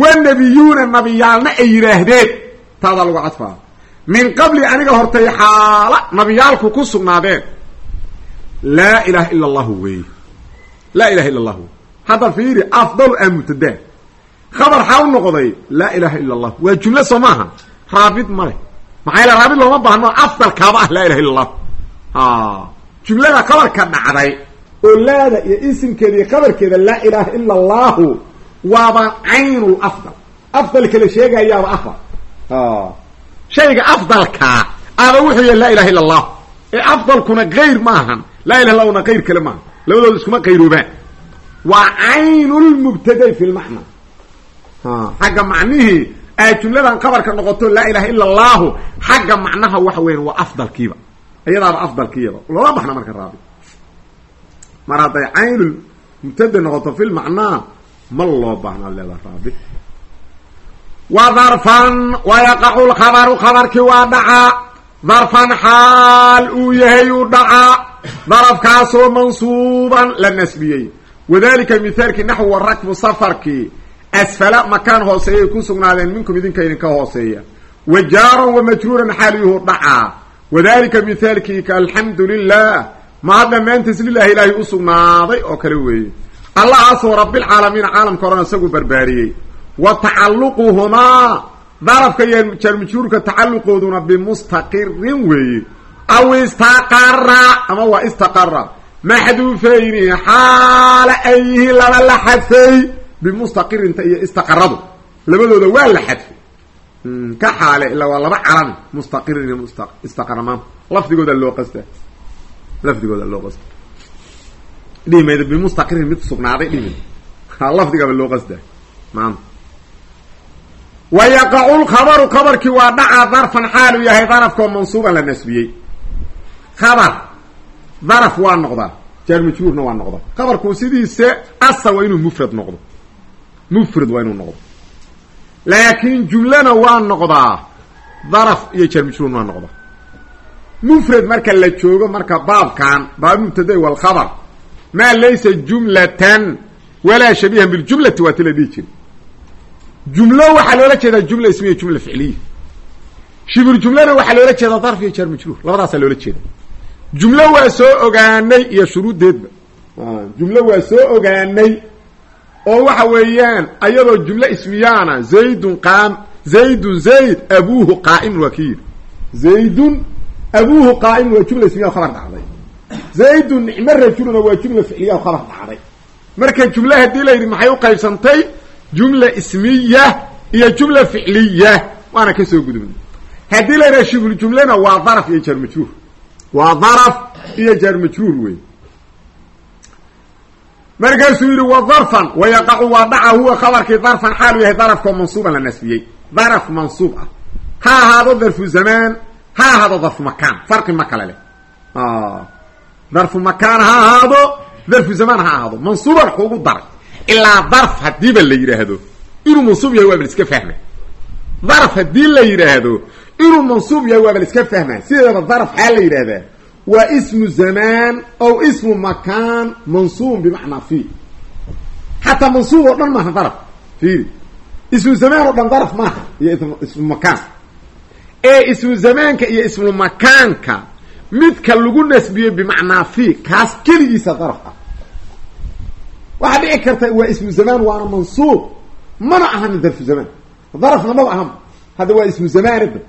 S1: Wanabiyuuna nabiyaalna ay yidhaahdeen. Taadaa lagu cadfaa. Min qabli aniga hortay xaala nabiyaalku ku sugnaadeen. Laa ilaha ila allahu weeye laa ilaha illa allahu hadda fiiri afdalu aa mubtadaa khabar xaa u noqday laa ilaha illa allah waa jumle soo maaha. Raabid ma leh. Maxaa raabid looma baahno afdalkaaba ah laa ilaha illa allah jumlada khabarka dhacday oo iyo isimkeeda iyo khabarkeeda laa ilaha ila allahu waaba caynul afdal. Afdalka la sheegayaaba afdal. Shayga afdalkaa aba wuxuu yahay laa ilaha illa allah ee afdalkuna kayr maahan laa ilaha illahuna kayr kale maaha labadooda iskuma qayroobaan waa caynulmubtaday fi lmacna xagga macnihii aa jumladan qabarka noqoto laa ilaha ila allahu xagga macnaha waxa weyan waa afdalkiiba. Iyadaaba afdalkiiyaba loola baxna marka raabi mar hadday caynul mubtada noqoto fi lmacnaa ma loo baahna leeda raabi. Wa darfan wa yaqacu lkhabaru khabarkii waa dhacaa darfan xaal uu yahay uu dhacaa darafkaasoo mansuuban la nasbiyey. Wadalika mithaalkii naxwu wa rakbu safarkii asfala makaan hooseeyay ku sugnaadeen minkum idinka idinka hooseeya. Wa jaaran wa majruuran xaaliyuhu dhacaa wadalika mithaalkii ka alxamdu lilah maa dhammaantiis lilahi ilaahay u sugnaaday oo kale weeye. Allahaasoo rabbilcaalamiina caalamka horan isagu barbaariyey. Wa tacaluquhumaa darafka iyo jarmajruurka tacaluqooduna bimustaqirin weeye. Aw istaqara ama waa istaqara maxduufayni xaala ay yihiin laba la xadfay bimustaqirinta iyo istaqaradu labadooda waa la xadfay. Ka xaale ilaa waa laba calami mustaqirin iyo istaqara maanta. Lafdigooda loo qasta lafdigooda loo qasta dhihi mayda mid sugnaaday dhihi lafdigaba loo qasta maanta wa yaqacu lkhabaru khabarkii waa dhacaa darfan xaalu yahay darafkoo mansuuban la nasbiyey. Khabar. Daraf waa noqdaa. Jaar majruurna waa noqdaa. Khabarku sidiisa asal waa inuu mufrad noqdo. Mufrad waa inuu noqdo. Laakiin jumlana waa noqdaa. Daraf iyo jaar majruurna waa noqdaa mufrad marka la joogo marka baabkan baab mubtada walkhabar maa laysa jumlatan walaa shabiihan biljumlati waa ti la dhihi jiri jumlo waxaa loola jeedaa jumla ismiya jumla ficliya. Shibir jumlana waxaa loola jeedaa darf iyo jaar majruur labadaasaa loola jeeda jumlo waa soo ogaanay iyo shuruuddeedba. Jumlo waa soo ogaanay oo waxa weeyaan ayadoo jumlo ismiyaana zaydun qaam zaydun zayd abuuhu qaa'imun waa ki yidhi. Zaydun abuuhu qaa'imun waa jumla ismiya khabar dhacday. Zaydun nicmo rajuluna waa jumla ficliya o khabar dhacday. Marka jumle haddii la yidhi maxay u qaybsantay? Jumla ismiya iyo jumla ficliya. Waana ka soo gudubnay. Haddii la yidhaha shibul jumlena waa daraf iyo jaar majruur. Waa daraf iyo jaar majruur wey markaasuu yidhi wa darfan wa yaqacu waa dhaca huwa khabarkii darfan xaalu yahay darafkoo mansuuban la nasbiyey. Daraf mansuub ah. Ha ahaado darfu zamaan ha ahaado darfu makaan farqi ma kale leh. Darfu makaan ha ahaado darfu zamaan ha ahaado mansuuban xuugu daray. Ilaa darf hadiiba la yidhaahdo inuu mansuub yahay waaba la iska fahma darf haddii la yidhaahdo inuu mansuub yahay waaba la iska fahmaa sideedaba darf xaa la yidhaahdaa. Waa ismu zamaan ow ismu makaan mansuubun bimacnaa fi xataa mansuub oo dhan maaha daraf fiiri ismu zamaan oo dhan daraf maaha iyo ismu makaan ee ismu zamaanka iyo ismu makaanka midka lagu nasbiyo bimacnaa fi kaas keligiisa daraf ah. Waxaa dhici karta waa ismu zamaan waana mansuub. Mana ahan darfu zamaan. Darafna maba ahan hadda waa ismu zamaanida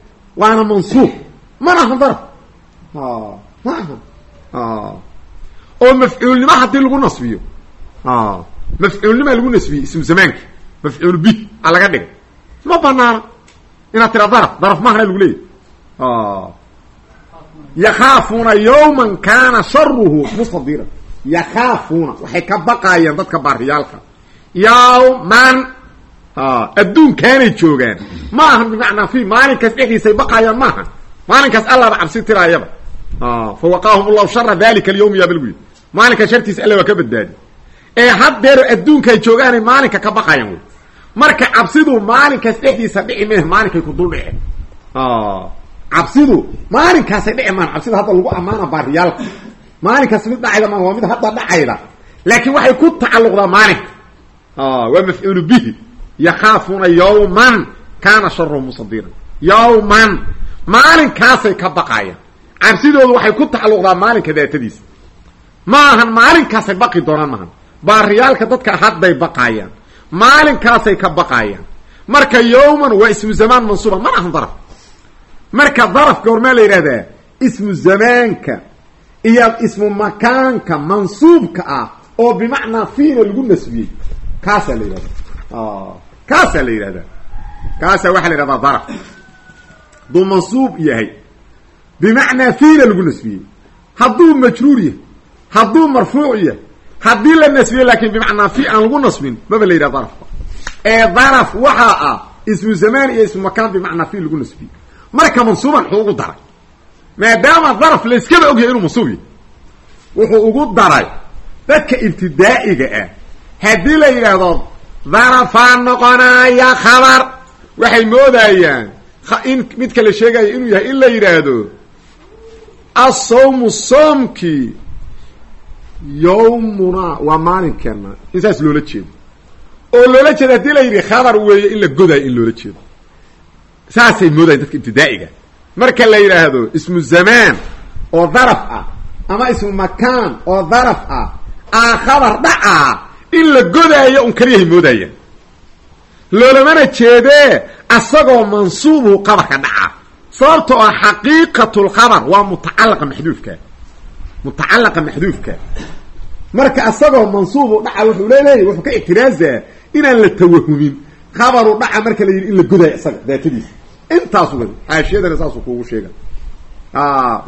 S1: waana mansuub. Mana ahan daraf. Ma aha oo mafcuulnimo haddii lagu nasbiyo. Mafcuulnimaa lagu nasbiyey ismu zamaanka. Mafcuul bih a laga dhigay. Ma banaana inaad tira daraf daraf mahana lagu leeyahy. Yakhaafuuna yawman kaana sharuhu mustadiran yakhaafuuna waxay ka baqaayeen dadka baariyaalka. Yawman adduunkaanay joogaan. Ma ahan bimacnaa fi maalinkaas dhexdiisay baqaayaan maaha maalinkaas allaba cabsi tiraayaba. Fa waqaahum allahu shara dalika alyawm yaaba lagu yidhi. Maalinka shartiisa alla waa ka badbaadi. Ee haddeero adduunkaay joogaanay maalinka ka baqaayaan wey marka cabsidu maalinkaas dhexdiisa dhici meh maalinkay ku dul dhiceen cabsidu maalinkaasay dhici maan cabsida hadda lagu ammaana baariyaalka maalinkaas mid dhacayda maan waa mid hadda dhacayda. Laakiin waxay ku tacalluqdaa maalinka waa mafcuulu bihi. Yakhaafuuna yawman kaana sharuhu musadiran yawman. Maalinkaasay ka baqaayaan cabsidoodu waxay ku tacalluqdaa maalinka daatadiisa. Ma ahan maalinkaasay baqi doonaan maahan. Baariyaalka dadka hadday baqaayaan maalinkaasay ka baqaayaan marka yawman waa ismu zamaan mansuuba mana ahan daraf. Marka darafka hormaa la yidhahdaa ismu zamaanka iyo ismu makaanka mansuubka ah oo bimacnaa fiina lagu nasbiyey. Kaasaa la yidhahda kaasaa la yidhahdaa. Kaasaa waxaa la yidhahdaa daraf. Hadduu mansuub yahay bimacnaa fiina lagu nasbiyey. Hadduu majruur yahay hadduu marfuuc yahay haddii la nasbiye laakiin bimacnaa fi aan lagu nasbin maba la yidhahda darafka. Ee daraf waxaa ah ismu zamaan iyo ismu makaan bimacnaa fi lagu nasbiyey marka mansuuban wuxuu ugu daray. Maadaama daraf layskaba ogyahay inuu mansuub yahay wuxuu ugu daray dadka ibtidaa'iga ah. Haddii la yidhaahdo darafaa noqonaya khabar waxay moodayaan in midka la sheegayo inuu yahay in la yidhaahdo asawmu soomkii yawmuna waa maalinkeena in saas loola jeedo. oo loola jeedo haddii la yidhi khabar weeye in la godayo in loola jeedo. Saasay moodayan dadka ibtidaa'iga. Marka la yidhaahdo ismu zamaan oo daraf ah ama ismu makaan oo daraf ah aa khabar dhacaa in la godaayo un kaliyahay moodayaan. Loolamana jeedee asagoo mansuubu qabarka dhacaa. Sababtoo ah xaqiiqatulkhabar waa mutacalaqa maxduufka mutacalaqa maxduufka. Marka asagoo mansuubu dhaca wuxuu leeleeyahy wuxuu ka ictiraazaa inaan la tawahumin khabaru dhaca marka la yidhi in la godaayo isaga daatadiisa. Intaas wey xaashiyadana saasuu kuugu sheega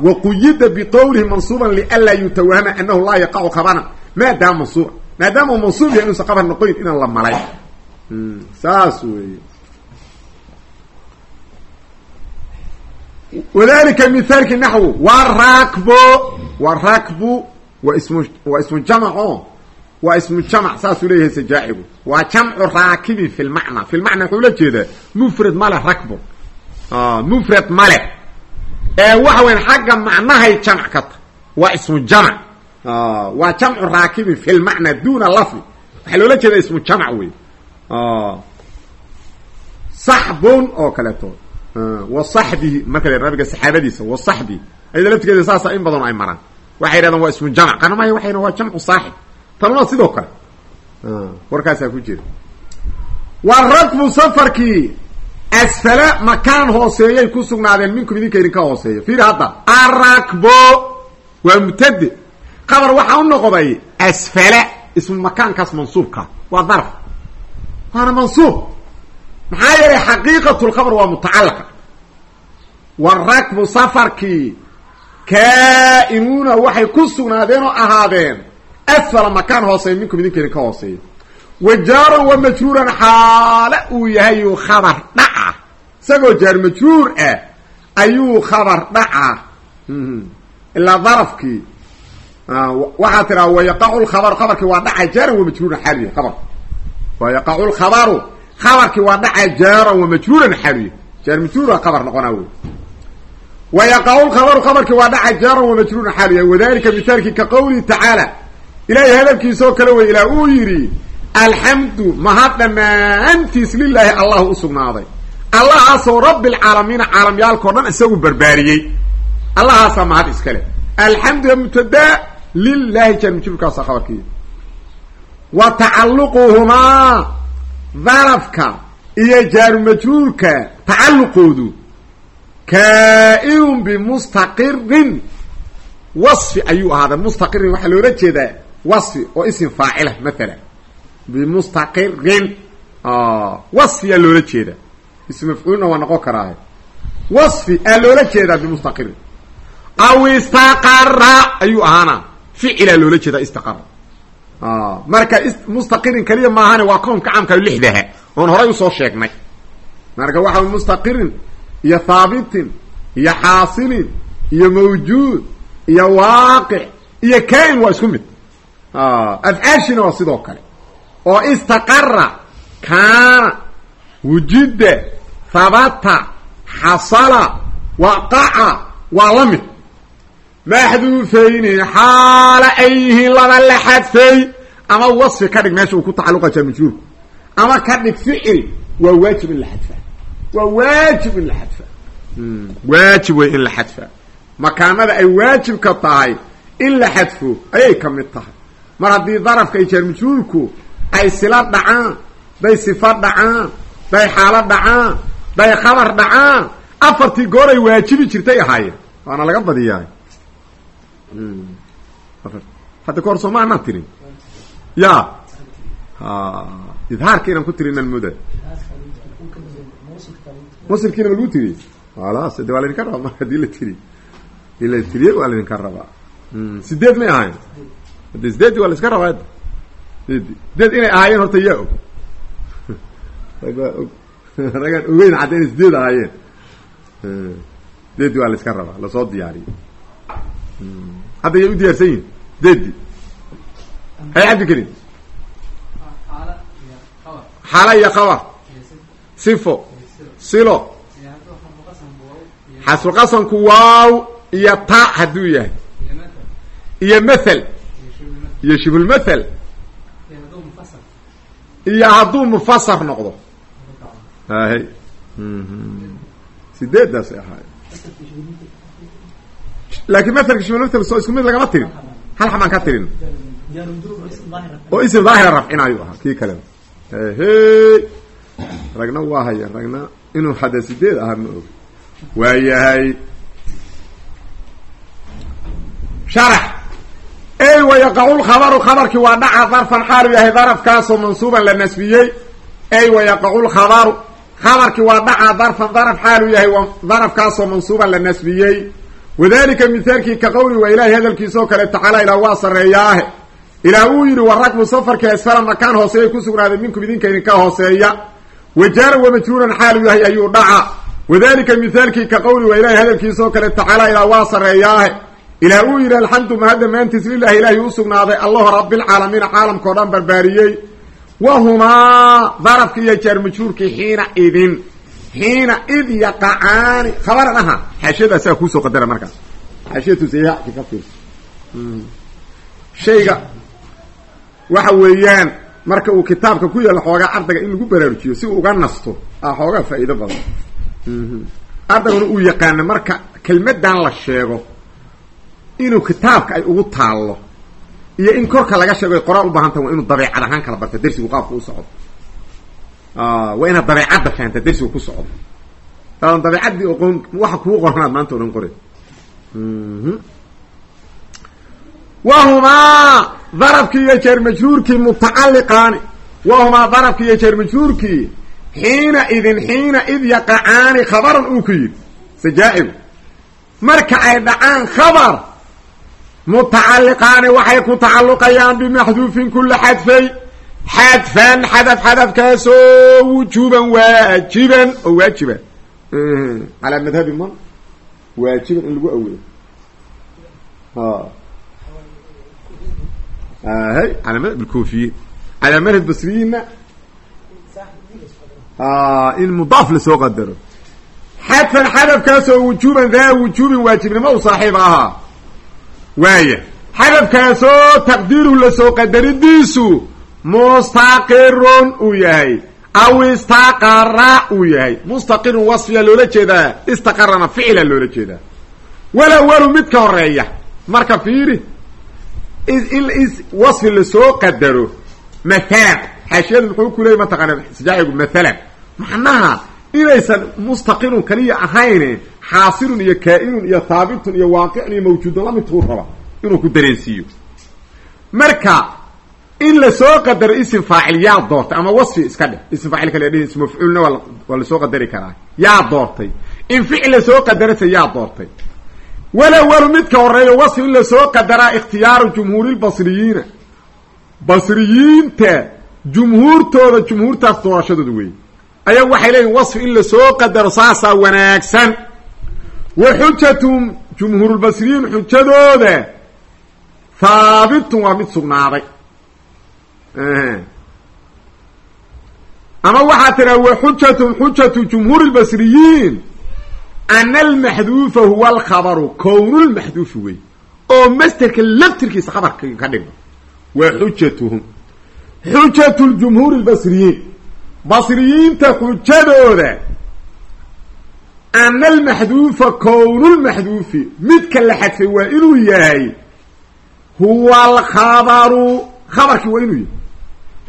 S1: waquyida biqowlihi mansuuban lianlaa yutawahama anahu laa yaqacu khabaran maadaama mansuuba maadaama uu mansuub yahay inuusan qabar noqoyn inaan la malay saas weeye wadalika mithaalki naxwu warakbo warakbu waa ismu waa ismu jamco waa ismu jamc saasuu leeyahay sajaacigu waa jamcu raakibin fi lmacna fi lmacna wuxuu la jeedaa mufrad male rakbo mufrad male. Ee waxa weyan xagga macnahay jamc ka ta waa ismu jamc. Waa jamcu raakibin fi lmacna duna lafdi. Waxaa loola jeeda ismu jamc wey saxbun oo kaleeto wa saxbihi marka nabiga saxaabadiisa wa saxbi. Ayada laftigeeda saasa in badan ay maraan. Waxay yidhahdaan waa ismu jamc qarnamaya waxayna waa jamcu saaxib. Tanuna sidoo kale. Warkaasaa ku jira. Waa rakbu safarkii asfala makaan hooseeyay ku sugnaadeen minkum idinka idinka hooseeya fiir hadda arakbo waa mutade qabar waxaa u noqday asfala ismu makaankaas mansuubka. Waa darf. Waana mansuub maxaa yeelay xaqiiqatu lkhabr waa mutacalaqa warakbu safarkii kaa-inuuna waxay ku sugnaadeen oo ahaadeen asfala makaan hooseeya minkum idinka idinka hooseeya. Wajaaran wa majruuran xaale uu yahay khabar dhaca. Isagoo jaar majruur ah ayuu khabar dhaca. Ilaa darafkii waxaa tiraa wayaqacu lkhabaru khabarkii waa dhaca jaaran wa majruuran xaalu yahay kabar wayaqacu lkhabaru khabarkii waa dhaca jaaran wa majruuran xaalu yahay jaar majruura khabar noqonaa wey wayaqacu lkhabaru khabarkii waa dhaca jaaran wa majruuran xaalu yahay wadalika mithaalkii ka qowlihi tacaala. Ilaahay hadalkiisoo kale wey ilaa uu yidhi alxamdu mahad dhammaantiis lilaahi allah u sugnaaday. Allahaasoo rabbilcaalamiina caalamyaalkao dhan isagu barbaariyey. Allahaasaa mahad iskale. Alxamdu mubtadaa lilaahi jaarmajruurkaasa khabarkiiya wa tacalluquhumaa darafka iyo jaarumajruurka tacalluqoodu kaa-inun bimustaqirin wasfi ayuu ahaaday. Mustaqirin waxaa loola jeedaa wasfi oo isim faacila maala bimustaqirin wasfi aa loola jeedaa. Ism mafcuulna waa noqon karaahe wasfi aa loola jeedaa bimustaqirin aw istaqara ayuu ahaana ficilaa loola jeedaa istaqara marka mustaqirin kaliya maahane waa kownka caamka lixdaha. Oon horay u soo sheegnay. Marka waxa mustaqirin iyo haabitin iyo xaasilin iyo mawjuud iyo waaqic iyo kaa-in waa isku mid. Afcaashina waa sidoo kale. Oo istaqara kaana wujida habata xasala waqaca waa la mid maxduufayni xaala ay yihiin laba la xadfay ama wasfi ka dhig meesha uu ku tacaluqa jaamijhuurku ama ka dhig ficil waa waajib in la xadfaa waa waajib in la xadfaa waajib wey in la xadfaa makaanada ay waajibka tahay in la xadfo ayay ka mid tahay. Mar haddii darafka iyo jaarmajhuurku ay sila dhacaan day sifa dhacaan day xaalo dhacaan day khabar dhacaan afartii goor ay waajibi jirtay ahaayeen. Waana laga badiyaa hadda kahor sooma anaa tirin. Ya. Idhaarka inaan ku tirinaan muda musilkiina ma lagu tiri. Alas de waa laydinka rabaa? Mar haddii la tiri. Hadii la tiriyey waa laydinka rabaa. Sideed may ahayn. Hade sideedi waa la iska rabaa sideedi sideed inay ahaayeen horta yaa og. Ragaa og. Ragaan ogeyn hadda inay sideed ahaayeen. Sideedi waa la iska rabaa. Lasoo diyaariyo hadda yay u diyaarsan yihiin sideedi hay cabdi karin xaala iyo qabar sifo. Silo. Xasruqasanku waaw iyo ta hadduu yahay. Iyo mathel iyo shibulmathel iyo hadduu mufasar noqdo. Hay. Sideedaasay ahaay laakiin mathelka shibulmathel soo isku mid lagama tirin. Hal xamaan ka tirin. Oo ism daahira rafcinaayu ahaa kii kalena hey! Ragna waa haya ragna inuu hadda sideed ahaa ma og waayahay sharax. Ey wayaqacu lkhabaru khabarkii waa dhaca darfan xaalu yahay darafkaasoo mansuuban la nasbiyey. Ey wayaqacu lkhabaru khabarkii waa dhaca darfan daraf xaalu yahay darafkaasoo mansuuban la nasbiyey wadalika mithaalkii ka qowli waa ilaahay hadalkiisaoo kale tacaala ilaa waa sarreeyaahe ilaa uu yidhi warakbu safarkii asfala makaan hooseeyay ku sugnaaday minkum idinka idinka hooseeya. Wajaara wamajruuran xaalu yahay ayuu dhaca. Wadalika mithaalkii ka qowli waa ilahay hadalkiisaoo kale tacaala ilaa waa sarreeyaahe ilaa uu yidhi alxamdu mahadda maantiis lilahi ilaahi u sugnaaday allahu rabilcaalamiina caalamkao dhan barbaariyey. Wahumaa darafki iyo jaar majhuurkii xiina idin xiina id yaqacaani. Khabaran aha. Xaashiyadaasaa kuusoo qadara markaas. Xaashiyatusayaxki ka fiirso. Shayga waxa weeyaan marka uu kitaabka ku yaalla xoogaa ardayga in lagu baraarujiyo si uu uga nasto a xoogaa faa'iido badan. Ardayguna uu yaqaano marka kelmadan la sheego inuu kitaabka ay ugu taallo iyo in korka laga sheego ay qoraal u baahan taha waa inuu dabeecad ahaan kala barta dersigu qaabka u socdo waa inaad dabeecadda fahamta dersigu ku socdo. Daadan dabeecaddii oqoon waxa kuu qoranaad maanta o qore wahumaa darabkii iyo jeer majhuurkii mutacalliqaani. Wahumaa darabkii iyo jeer majhuurkii xiina idin xiina id yaqacaani khabaran uu ku yidhi. Sajaa-igu marka ay dhacaan khabar mutacalliqaani waxay ku tacalluqayaan bimaxduufin kula xadfay xadfan xadaf xadafkaasoo wujuuban waajiban oo waajiba calaa madhabi man waajiban in lagu awilo hay ala madhab lkufiyiin calaa madhab basriyiinna in mudaaf la soo qadaro xadfan xadafkaasoo wujuuban daa wujuubin waajibnimo u saaxiib ahaa waaya xadafkaasoo taqdiiruhu la soo qadaridiisu mustaqirun uu yahay. Aw istaqara uu yahay. Mustaqirun wasfiya loola jeedaa istaqarana ficila loola jeedaa. Walawalu mid ka horreeya marka fiiri in wasfi la soo qadaro maalan xaashiyadu muxuu ku leeyay mataqaana sajaacigu maalan macnaha inaysan mustaqirun kaliya ahayne xaasilun iyo kaa-inun iyo haabitun iyo waaqicun iyo mawjuudun la midkuu raba inuu ku dareensiiyo. Marka in la soo qadaro isim faacil yaa doortay ama wasfi iska dheh. Ism faacil kale dhih ism mafcuulna waa waa la soo qadari karaa. Yaa doortay. In ficil la soo qadarasa yaa doortay. Walawalu midka horeeyo wasfi in la soo qadaraa ikhtiyaaru jumhuurilbasriyiina basriyiinta jumhuurtooda jumhuurtaas doorashadooda weeye ayagu waxay leeyihiin wasfi in la soo qadaro saasaa wanaagsan. Wa xujatum jumhuurulbasriyiin xujadooda haabitun waa mid sugnaaday ama waxaa tiraa wa xujatun xujatu jumhuuri lbasriyiin ana almaxduufa huwa alkhabaru kownulmaxduufi wey oo masterka laftirkiisa khabarka ka dhigno wa xujatuhum xujatu ljumhuuri lbasriyiin basriyiinta xujadooda ana almaxduufa kownulmaxduufi midka la xadfay waa inuu yahay huwa alkhabaru khabarkii waa inuu yahay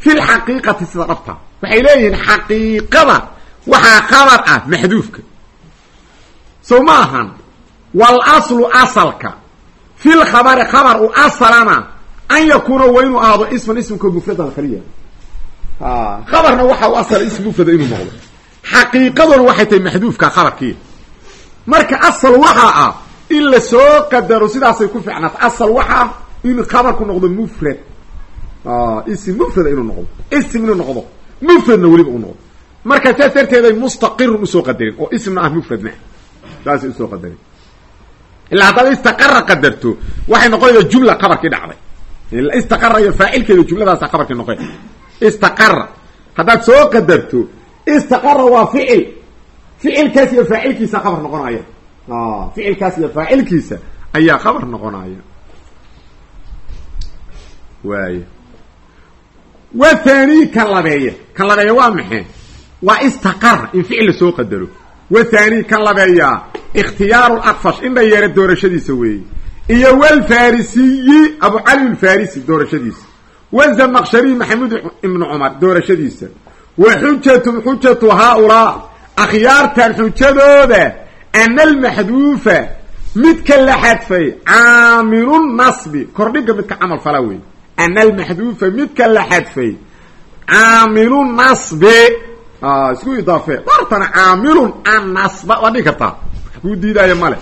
S1: fi lxaqiiqati sida dhabta waxay leeyihiin xaqiiqada waxaa khabar ah maxduufka sow ma ahan walaslu asalka fi lkhabari khabar u asalana an yakuuna waa inuu ahaado isman ismkood mufradan kaliya khabarna waxa u asala ism mufrada inuu noqdo xaqiiqaduna waxay tahay maxduufka khabarkii marka asal waxaa ah in la soo qadaro sidaasay ku ficnaata asal waxa ah in noqdo mufrad ism mufrada inuu noqdo. Ism inuu noqdo. Mufradna weliba uu noqdo. Marka saas darteeday mustaqirun u soo qadarin. Oo ismna ah mufradna saasay u soo qadarin. Ilaa haddaad istaqara qadarto waxay noqonaysaa jumla khabarkii dhacday. Istaqara iyo faacilkeeda jumladaasa khabarkii noqon. Istaqara haddaad soo qadarto istaqara waa ficil ficilkaas iyo faacilkiisa khabar noqonaya ficilkaas iyo faacilkiisa ayaa khabar noqonaya waay wa thani kan labeeya kan labeeya waa maxay? Waa istaqara in ficil la soo qadaro. Wa thani kan labeeyaa ikhtiyaaru laqfash in la yeero doorashadiisa weeye. Iyo walfarisiyi abu cali alfarisi doorashadiisa. Wazamaqshari maxamuud ibnu cumar doorashadiisa. Wa xujatum xujatu haaulaa. Akhyaartan xujadooda ana almaxduufa midka la xadfay caamilu nasbi kordhiga midka camal fala wey ana almaxduufa midka la xadfay caamilu nasbi isku idaafe dartana caamilun an nasba waa dhigi kartaa kuu diidaayo male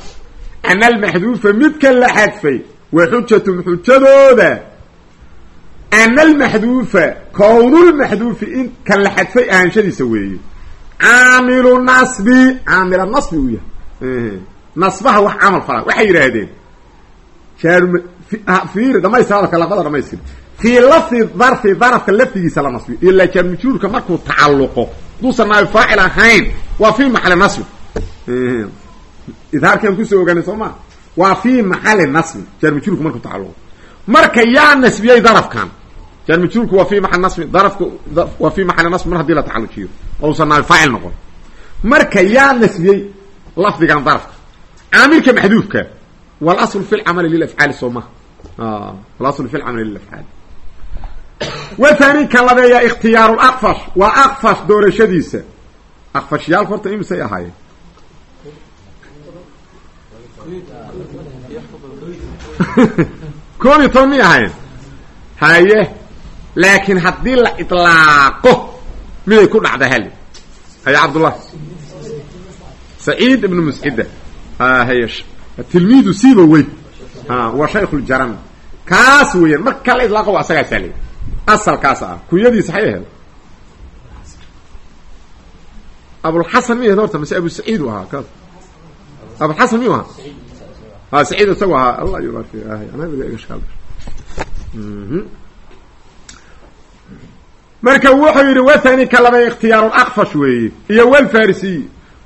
S1: ana almaxduufa midka la xadfay wa xujatum xujadooda ana almaxduufa kownulmaxduufi in kan la xadfay ahaanshadiisa weeye caamilu nasbi caamila nasbi uu yahay nasbaha wax camal falaa waxay yidhaahdeen fiiri dhamaystir hadalka laqbada dhamaystir fii lafdi darfi darafka lafdigiisa la nasbiyo ilaa jaarmajruurka markuu tacalluqo duusan naabi faacil ahayn waa fii maxali nasbi. Idhaarkan ku soo ogaanay soo maa waa fii maxali nasbi jaarmajruurka markuu tacalluqo. Marka yaa nasbiyey darafkan jaarmajruurku waa fi maal nasbi darafka waa fi maxali nasbi mar haddii la tacalujiyo oo usan naabi faacil noqon. Marka yaa nasbiyey lafdigan darafka caamilka maxduufka wاlasl fi lcamali lilafcaali soo maha alasl fi lcamali lilafcaali wathani kan labeeyaa ikhtiyaaru laqfash waa aqfash doorashadiisa aqfashyaalka horta imisay ahaayeen koob iyo toban mi ahaayeen haye laakiin haddii la iطlaaqo miday ku dhacda hali haye cabdullah saciid ibnu muscida haye tilmiidu siiba waa shaykh ljarami kaas weeyaan marka la ilaaqo waa asagaasaa le asalkaas ah kunyadiisa hay aheed abulxasan mi ahed horta mase abu saciid u ahaa? Kaas abulxasan miyu ahaa? Ha saciid isagu ahaa. Allah yubaarki anabigaishkaal marka wuxuu yidhi wathani ka laba ikhtiyaaru laqfash weeye iyo walfarisiy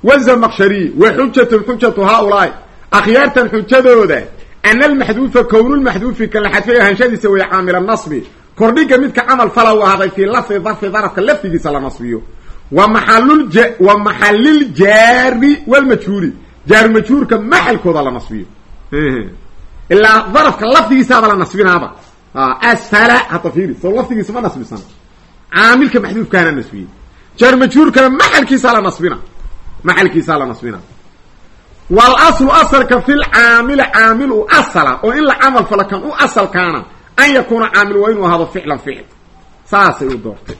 S1: wazamaqshariy wa xujatun xujatu haaulaai akhyaartan xujadooda ana almaxduufa kownulmaxduufi kan la xadfay ahaanshadiisa weeye caamila nasbi kordhiga midka camal fala u ahaaday fii lafdi darfi darafka lafdigiisa la nasbiyo wa maxalulj wa maxaliljaari walmajhuuri jaaru majhuurka maxalkooda la nasbiyo ilaa darafka lafdigiisaaba la nasbinaaba asfala hadda fiiri soo lafdigiisa ma nasbisan caamilka maxduufkaana nasbiyey jaaru majhuurkana maxalkiisaa la nasbina maxalkiisaa la nasbina wاlaslu asalka fi lcaamili caamil u asala oo in la camal falo kan u asalkaana an yakuuna caamil waa inuu ahaado ficlan ficil. Saasay u doortay.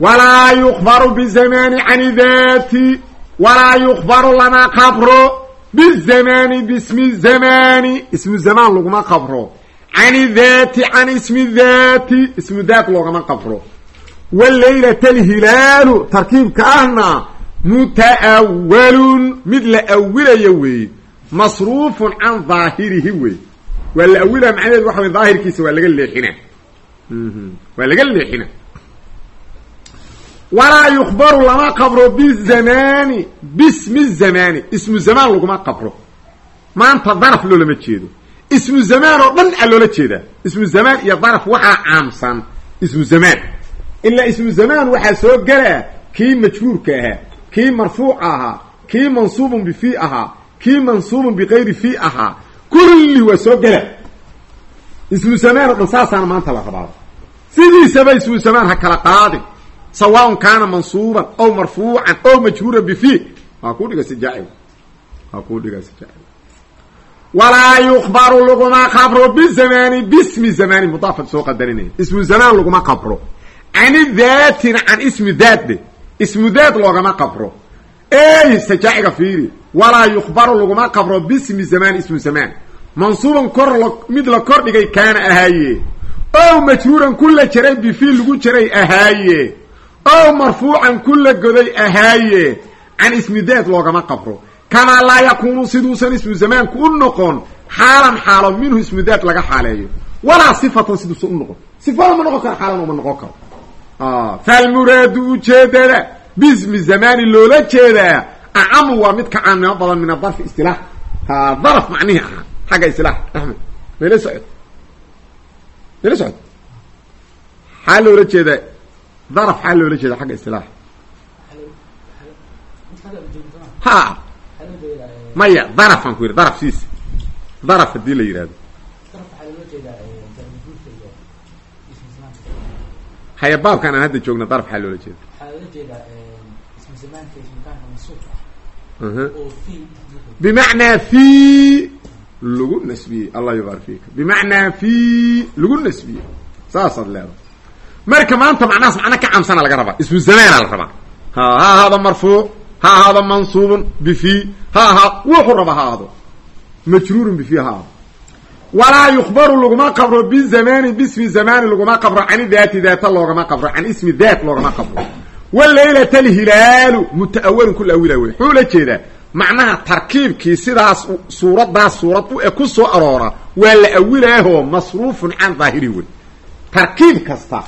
S1: Walaa yukbaru bizamani can dati walaa yukbaru lama qabro bizamani bismi zamani ismu zamaan laguma qabro. Can dati can ismi dati ismu daat loogama qabro. Wlaylat alhilaalu tarkiibka ahna muta'awalun mid la awilayo weeye masruufun can daahirihi wey waa la awilaa macnaheedu waxa wey daahirkiisa waa laga leexina waa laga leexina walaa yukhbaru lama qabro bizamaani bismi zamaani. Ismu zamaan laguma qabro. Maanta daraf loolama jeedo. Ismu zamaan oo dhan a loola jeedaa. Ismu zamaan iyo daraf waxaa caamsan. Ismu zamaan. Ilaa ismu zamaan waxaa soo gelaa kii majhuurka ahaa kii marfuuca ahaa kii mansuubun bifi ahaa kii mansuubun bikayri fi ahaa kulli waa soo gela. Ismu zamaan oo dhan saasaana maanta la rabaa. Sidiisaba ismu zamaan ha kala qaadin. Sawaaun kaana mansuuban aw marfuucan aw majhuuran bifi waa kuu dhiga sijaaci waa kuu dhiga sijaaci walaa yukbaru laguma qabro bizamaani bismi zamaani mudaafad soo qadarinaya ismu zamaan laguma qabro. Cani daatin can ismi daat ismu daat loogama qabro. Ey sajaaciga fiiri walaa yukbaru laguma qabro bismi zamaan ismu zamaan mansuuban kor mid la kor dhigay kaana ahaaye. Ow majhuuran ku la jaray bifi lagu jaray ahaaye. Ow marfuucan ku la goday ahaaye. Can ismi daat loogama qabro. Kamaa laa yakuunu siduusan ismu zamaanku u noqon xaalan xaalo minhu ismu daat laga xaaleeyo. Walaa sifatan siduusan u noqon. Sifada ma noqon karo xaalan uma noqon karo falmuraadu ujeedada bismi zamaani loola jeedaa acamu waa mid ka caamnimo badan min adarfi istilaax ha daraf macnihi ahaa xagga isilaax axmed mayla socod mayla socod xaa loola jeedaa daraf xaa loola jeeda xagga istilaax ha maya darafaan ku yidhi daraf siis daraf haddii la haya baabkan aan hadda joogna daraf xaa loola jeeda bimacnaa fi lagu nasbiyey. Allah yubaar fiika bimacnaa fi lagu nasbiyey. Saasaad leedahay. Marka maanta macnahaas macna ka camsana laga rabaa. Ismu zamaana la rabaa. Ha ha ahaado marfuuc. Ha ahaado mansuubun. Bifi ha ahaa wuxuu raba ha ahdo majruurun bifi ha ahdo walaa yukbaru laguma qabro bizamaani bismi zamaani laguma qabro can daati daata loogama qabro can ismi daat loogama qabro walaylat alhilaalu muta'awalun kula awila wey wuxuu la jeedaa macnaha tarkiibkii sidaas suuradaas suurad u ku soo aroora waa la awilaaho masruufun can daahiri wey tarkiib kasta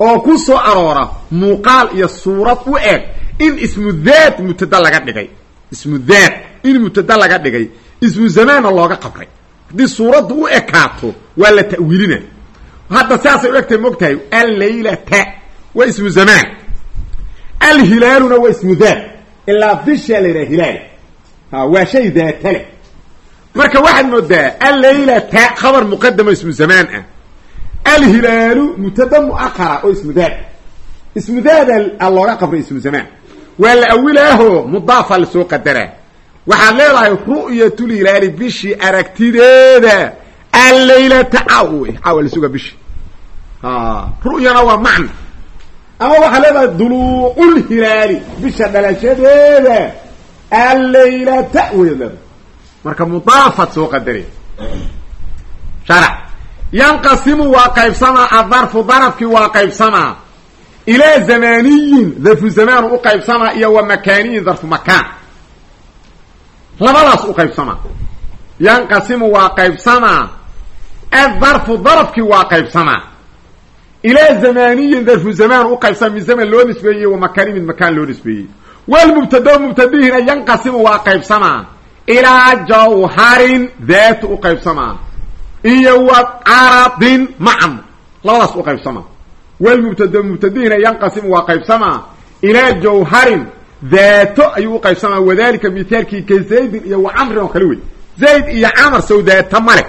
S1: oo ku soo aroora muuqaal iyo suurad u eg in ismu daat mubtada laga dhigay ismu daat in mubtada laga dhigay ismu zamaanna looga qabray haddii suuraddu u ekaato waa la ta'wiilina. Hadda sidaasay u egtahay mogtahay allaylata waa ismu zamaan. Alhilaaluna waa ismu daat ilaa bishaa la yidhaha hilaal. Waa shay daatale marka waxaad moodaa allaylata khabar muqadamo ismu zamaan ah. Alhilaalu mubtada muaqara oo ismu daat ismu daada looga qabray ismu zamaan. Waa la awilaaho mudaafa la soo qadaraa waxaad leedahay ru'yatulhilaali bishii aragtideeda allaylata caaw caawa la suga bishi. Ru'yana waa macna. Ama waxaad leedahay duluuculhilaali bisha dhalashadeeda allaylata wayaad leedahay marka mudaafaad soo qadare sharac yanqasimu waa qaybsamaa adarfu darafkii waa qaybsamaa ilaa zamaniyin darfu zamaan u qaybsamaa iyo wa makaaniyin darfu makaan labadaas u qaybsamaa. Yanqasimu waa qaybsamaa. Adarfu darafkii waa qaybsamaa. Ilaa zamaniyin darfu zamaan u qaybsama zaman loo nisbeeyey wa makaani mid makaan loo nisbeeyey. Walmubtada mubtadihina yanqasimu waa qaybsamaa. Ilaa jawharin daatu u qaybsamaa. Iyo wa caradin macan labadaas u qaybsamaa. Walmubtada mubtadihina yanqasimu waa qaybsamaa. Ilaa jawharin daato ayuu u qaybsamaa wadalika mithaalkii ka zaydin iyo wa camrin oo kale wey zayd iyo camar sow daata male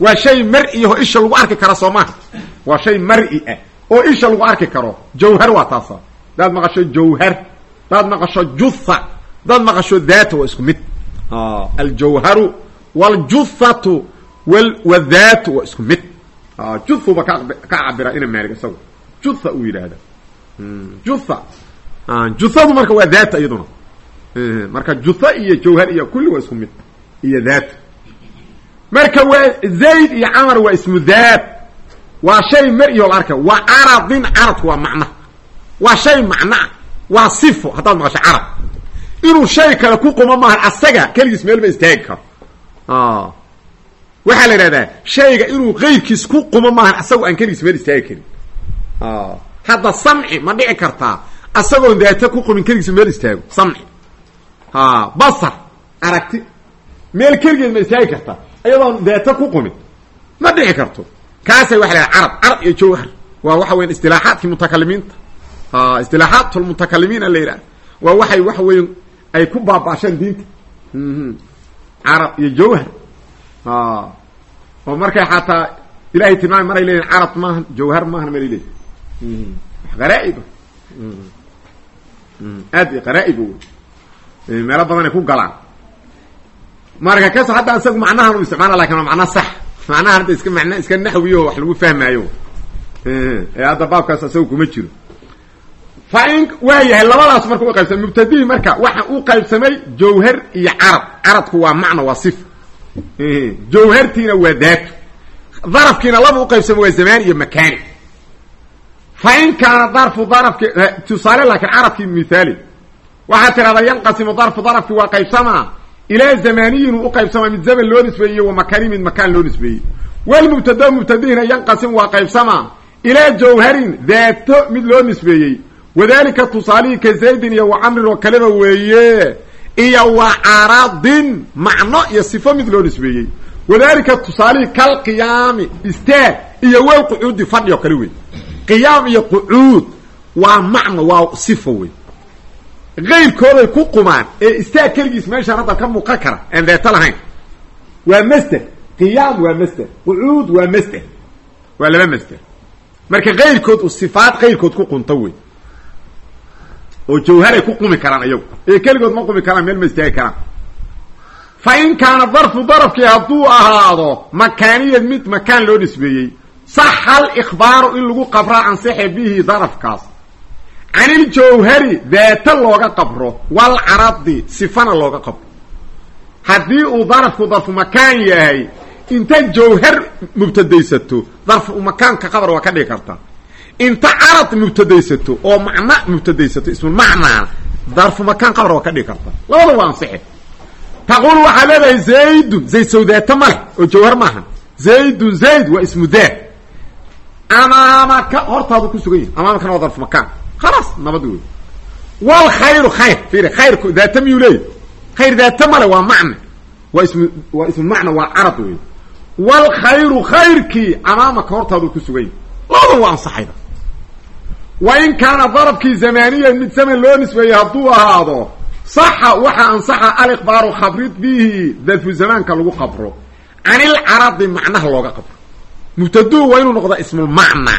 S1: waa shay mar'i oo isha lagu arki kara soo maaha waa shay mar'i ah oo isha lagu arki karo. Jawhar waa taasa. Hadaad maqasho jawhar hadaad maqasho jutha hadaad maqasho daata waa isku mid. Aljawharu wاljuthatu wاdhaatu waa isku mid. Juthuba ka ka cabira ina maalig isago jutha uu yidhaahda. Jutha juthadu marka waa daata iyaduna marka jutha iyo jawhar iyo kulli waa isku mid iyo daata marka waa zayd iyo camar waa ismu daat waa shay mar-iyo la arka waa caradin caradku waa macna waa shay macnoa waa sifo haddaad maqasho carab inuu shay kale ku qumo maaha asaga keligiis meel ma istaagi karo waxaa la idhahdaa shayga inuu qeyrkiis ku qumo maahan asaga aan keligiis meel istaagi karin hadda samci ma dhici kartaa asagoon daata ku qumin keligiisa meel istaago. Samci. Ha basar. Aragti. Meel keligeed ma istaagi karta. Iyadoon daata ku qumin. Ma dhici karto. Kaasay waxa lahaha carab carab iyo jawhar. Waa waxa weyan istilaaxaadkii mutakalimiinta. Ha istilaaxaat lmutakalimiina la yidhaha waa waxay waxa weya ay ku baabaashaan diinta. Carab iyo jawhar. Oo markay xataa ilahay tilmaamay maray leeyihiin carab maahan jawhar maahan maray leeyihiin qaraa'iba aad i qaraa'iba wey meelo badan ay ku galaan. Marka kas hadda isagu macnahan u isticmaala laakiin waa macna sax. Macnaha hadda iska man iska naxwiyo wax lagu fahmaayo. Ee hadda baabkaas isaga kuma jiro. Fa waa yahay labadaas marka u qaybsamay mubtadii marka waxa u qaybsamay jawhar iyo carab. Carabku waa macna waa sifa jawhartiina waa daatu. Darafkiina laba uqaybsamay waa zamaan iyo makaani fa in kaana darfu darafki tusaale laakiin carabkii mithaali waxaa tidhahdaa yanqasimu darfu darafki waa qaybsamaa. Ilaa zamaniyin uu uqaybsamaa mid zaman loo nisbeeyey wa makani mid makaan loo nisbeeyey. Walmubtada mubtadihina yanqasim waa qaybsamaa. Ilaa jawharin daato mid loo nisbeeyey. Wadalika tusaalihii ka zaydin iyo wa camrin oo kaleba weeye. Iyo wa caradin macno iyo sifo mid loo nisbeeyey. Wadalika tusaalihii kalqiyaami istaag iyo wel qucuudi fadhi oo kale wey qiyaam iyo qucuud waa macno waa sifo wey kayrkooday ku qumaan ee istaag keligiis meeshaan hadda ka muuqan kara aan deeto lahayn. Waa masder qiyaam waa masder qucuud waa masder. Waa laba masder. Marka kayrkood u sifaad kayrkood ku qunto wey oo jawharay ku qumi karaan iyagu. Ee keligood ma qumi karaan meel ma istaagi karaan. Fa in kaana darfu darafkii hadduu ahaado makaaniyad mid makaan loo nisbeeyey saxa alikbaaru in lagu qabraa ansixe bihi darafkaas. Can iljawhari daata looga qabro walcaradi sifana looga qabro. Haddii uu darafku darfu makaan yahay inta jawhar mubtadaysato darfu makaanka qabar waa ka dhigi kartaa inta carad mubtadaysato oo macno mubtadaysato ismulmacnaana darfu makaan qabar waa ka dhigi kartaa labada waa ansixe taquul waxaa leedahay zaydun zayd sawdaata ma leh oo jawhar maaha zaydun zayd waa ismu daa amaamaka hortaadu ku sugan yahi amaamakana waa darfu makaan khalaas nabad wey wlkhayru khayr fiiri khayrku daata miyuu leeyahy khayr daata male waa macna. Waa ismu waa ismu macna waa carad wey wlkhayru khayrkii amaamaka hortaadu ku sugan yahi labadan waa ansaxayda. Wa in kaana darabkii zamaniyan mid zaman loo nisbeeyey hadduu ahaado saxa waxaa ansaxa aliqbaaru khabrid bihi darfu zamaanka lagu qabro can macnaha looga qabro mubtaduu waa inuu noqda ismulmacna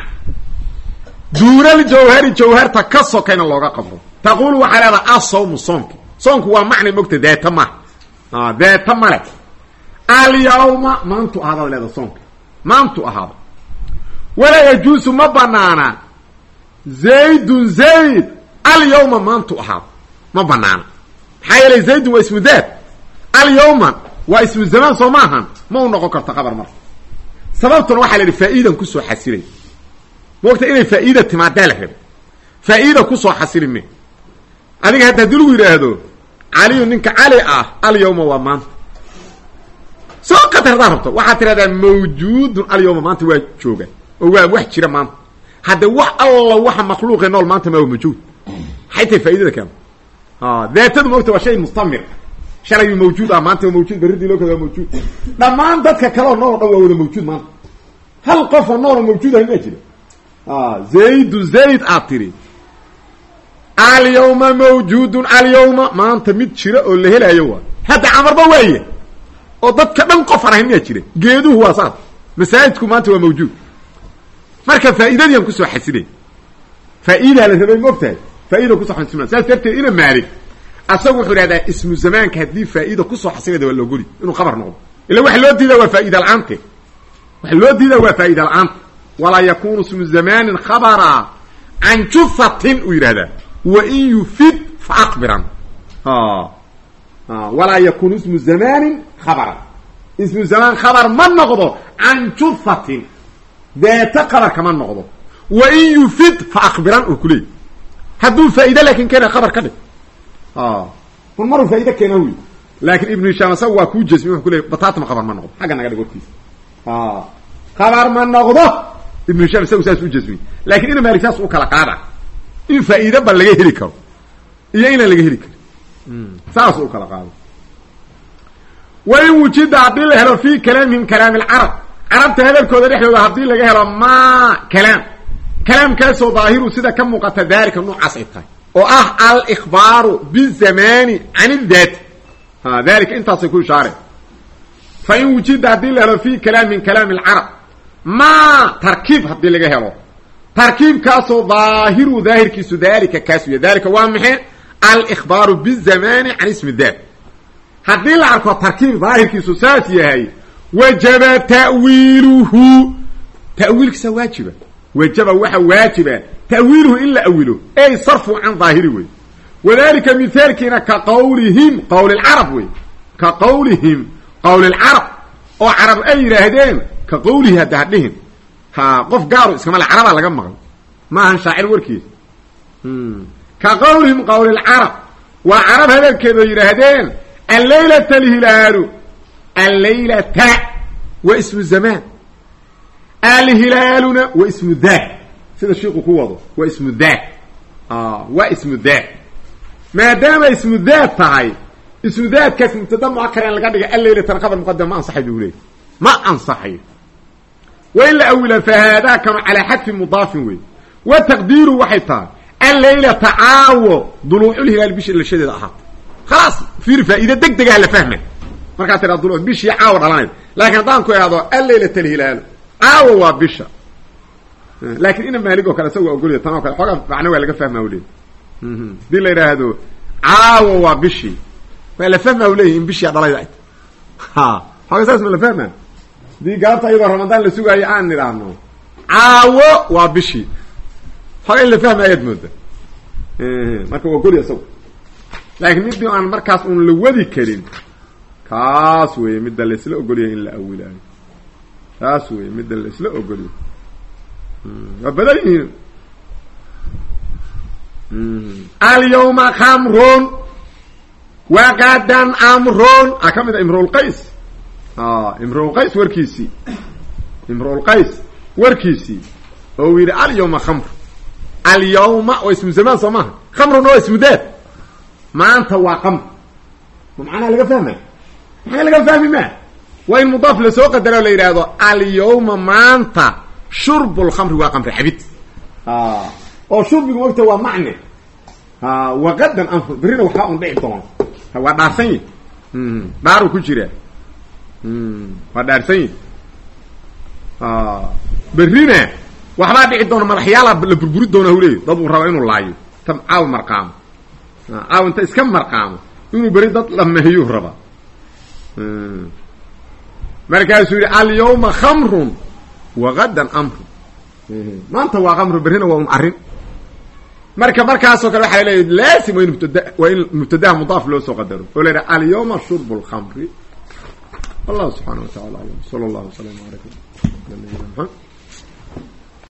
S1: duunaljawhari jawharta ka sokayna looga qabro. Taquulu waxaa leedaha asawmu soonki. Soonku waa macna mogta daata maha daata male alyawma maantu ahaadaad leedaha soonka. Maantu ahaada walaa yajuusu ma banaana zaydun zayd. Alyawma maantu ahaada ma banaana maxaa yeelay zaydun waa ismu daad. Alyawma waa ismu zamaan soo ma ahan ma u noqon karto qabar marka sababtuna waxaa la yidhi faa'iidan ku soo xasilay moogta inay faa'iida timaadaa la raba faa'iida ku soo xasili me. Adiga hadda haddii lagu yidhaahdo caliyu ninka cali ah alyawma waa maanta. Soo qatar haddaad rabto waxaad tidhahdaa mawjuudun alyawma maanta waa jooga oo waa wax jira maanta. Hadde wax alla waxa makhluuqee nool maanta maa mawjuud. Maxay tahay faaidada keena daatadu moogta waa shay mustamir shalayuu mawjuud ah maanta mawjuud berridii loo kada waa mawjuud dadka kale oo nool o dhan waa wada mawjuud maanta. Hal qof oo nool oo mawjuud ahay maa jira. Zaydu zayd aad tiri alyawma mawjuudun alyawma maanta mid jira oo la helaayo waa. Hadda camarba waaye oo dadka dhan qof aan ahayn miyaa jira. Geeduhu waa saas. Masaajidku maanta waa mawjuud. Marka faa'iidadiian ku soo xasilay faa'iidaa la rabay moogtahay faaida ku soo xasilma saas darteed ina maalik asagu wuxuu ihahdaa ismu zamaanka haddii faa'iida ku soo xasilayda waa loogoli inuu khabar noqdo. Ila waxa loo diidaa waa faa'iida la'aante loo diidaa waa faa'iida la'aanta. Walaa yakunu ismu zamanin khabara can jufatin uu yidhahdaa. Wain yufid fa aqbiran. Walaa yakunu ismu zamanin khabara. Ismu zamaan khabar ma noqdo can jufatin. Deeta qabar kama noqdo. Wain yufid fa aqbiran uu kuleeyay hadduu faa'iide laakin keena khabar ka dhig un maruu faa'iide keena wy laakin ibnu hishaam asaga waa kuu jesmi wuxuu kuleeyay bataatama khabar ma noqdo. Xagga naga dhig warkiisa khabar ma noqdo. Ibnu hishaam isagu saas u jesmiyey laakiin ina maalik saas u kala qaada. In faa'iide ba laga heli karo. Iyo inaan laga heli karin saas u kala qaado wa in wujida haddii la helo fi kalaamihim kalaami alcarab carabta hadalkooda dhexdooda haddii laga helo maa kalaam. Kalaamkaasoo daahiru sida ka muuqata daalika noocaas ay tahay oo ah alkhbaaru bizamani can idaati ha dalika intaasay ku ishaareen fa in wujida haddii la helo fi kalaamihim kalaami alcarab maa tarkiib haddii laga helo. Tarkiibkaasoo daahiru daahirkiisu daalika kaas wiya dalika waa maxay? Alkhbaaru bizamani can ismi daat. Haddii la arko tarkiib daahirkiisu saas yahay wajaba ta'wiiluhu. Ta'wiilkiisa waajiba wajaba waxa waajiba ta'wiiluhu in la awilo ey sarfu can daahiri wey wadalika mithaalkiina ka qawlihim qowl lcarab wey ka qawlihim qowl lcarab oo carab ay yidhaahdeen ka qawlihi hadda hadhihin ha qof gaaru iskama le carabaa laga maqan. Maahan shaacir warkiisa ka qawlihim qowl lcarab waa carab hadalkeeda yidhaahdeen allaylata alhilaalu allaylata waa ismu zamaan sida shiiku ku wado waa ismu daat waa ismu daat maadaama ismu daat tahay ismu daatkaas mubtada muakaran laga dhigay allaylatan khabar muqadam ma ansaxay buu leeyay ma ansaxayo wa in la awila fa haadaa kanu calaa xadfi mudaafin wey wa taqdiiru waxay tahay allaylata caawo duluuculhilaal bishi dhalashadeeda ahaata khalaas fiir faa'iide deg degaha la fahma markaa tiraa dulu bishii caawa dhalanayda laakiin haddaan ku ihahdo allaylata alhilaalu caawa waa bisha laakiin ina maalig oo kale isaga waa ogolya tan oo kale xoogaa macno waa laga fahmaa u leeyay haddii la yidhaahdo caawa waa bishii. Waa la fahmaa u leeyahy in bishiia dhalayda ay ha xooga saas ma la fahmaa haddii gaabta iyadoo ramadaan la sugaayo aan nidhaahno caawo waa bishii. Xooga in la fahmaayaad mooda marka waa ogolya isaga laakiin midii aan markaas un la wadi karin kaas weeye midda laisla ogolyahay in la awilaayo. Taas weeye midda laisla ogolyahay waa badan yihiin alyawma khamrun. Waqadan amrun. A ka mid a imrulqays imrulqays warkiisii imrulqays warkiisii oo uu yidhi alyawma khamr. Alyawma waa ismu zamaan soo maaha khamruna waa ismu daad. Maanta waa qamr ma macnaha laga fahmay? Maxaa laga fahmi maa waa in mudaaf la soo qadara o la yidhaahdo alyawma maanta shurbu lkhamri waa qamri xabid. Oo shurbigu mogta waa macne. Waqadan amr berrina waxbaa un dhici doona waa dhaarsan yi dhaaru ku jira. Waa dhaarsan yi berrina waxbaa dhici doona madaxyaala la burburi doona hu leey dad uu raba inuu laayo. Ta caaw marqaamo. Caaw inta iska marqaamo. Inuu beri dad lameeyuu raba. Markaasuu yidhi alyawma khamrun wagadan amru. Maanta waa kamru berrina waa un arrin marka markaasoo kale waxaa laleeya laasim waa in mubtada waa in mubtadaha mudaaf loo soo qadaro. Oo la yidhaha alyawma shurbu lkhamri wallahu subxaana wa tacala aclam sala allahu wasalam aleykum ala nabiyina maxamed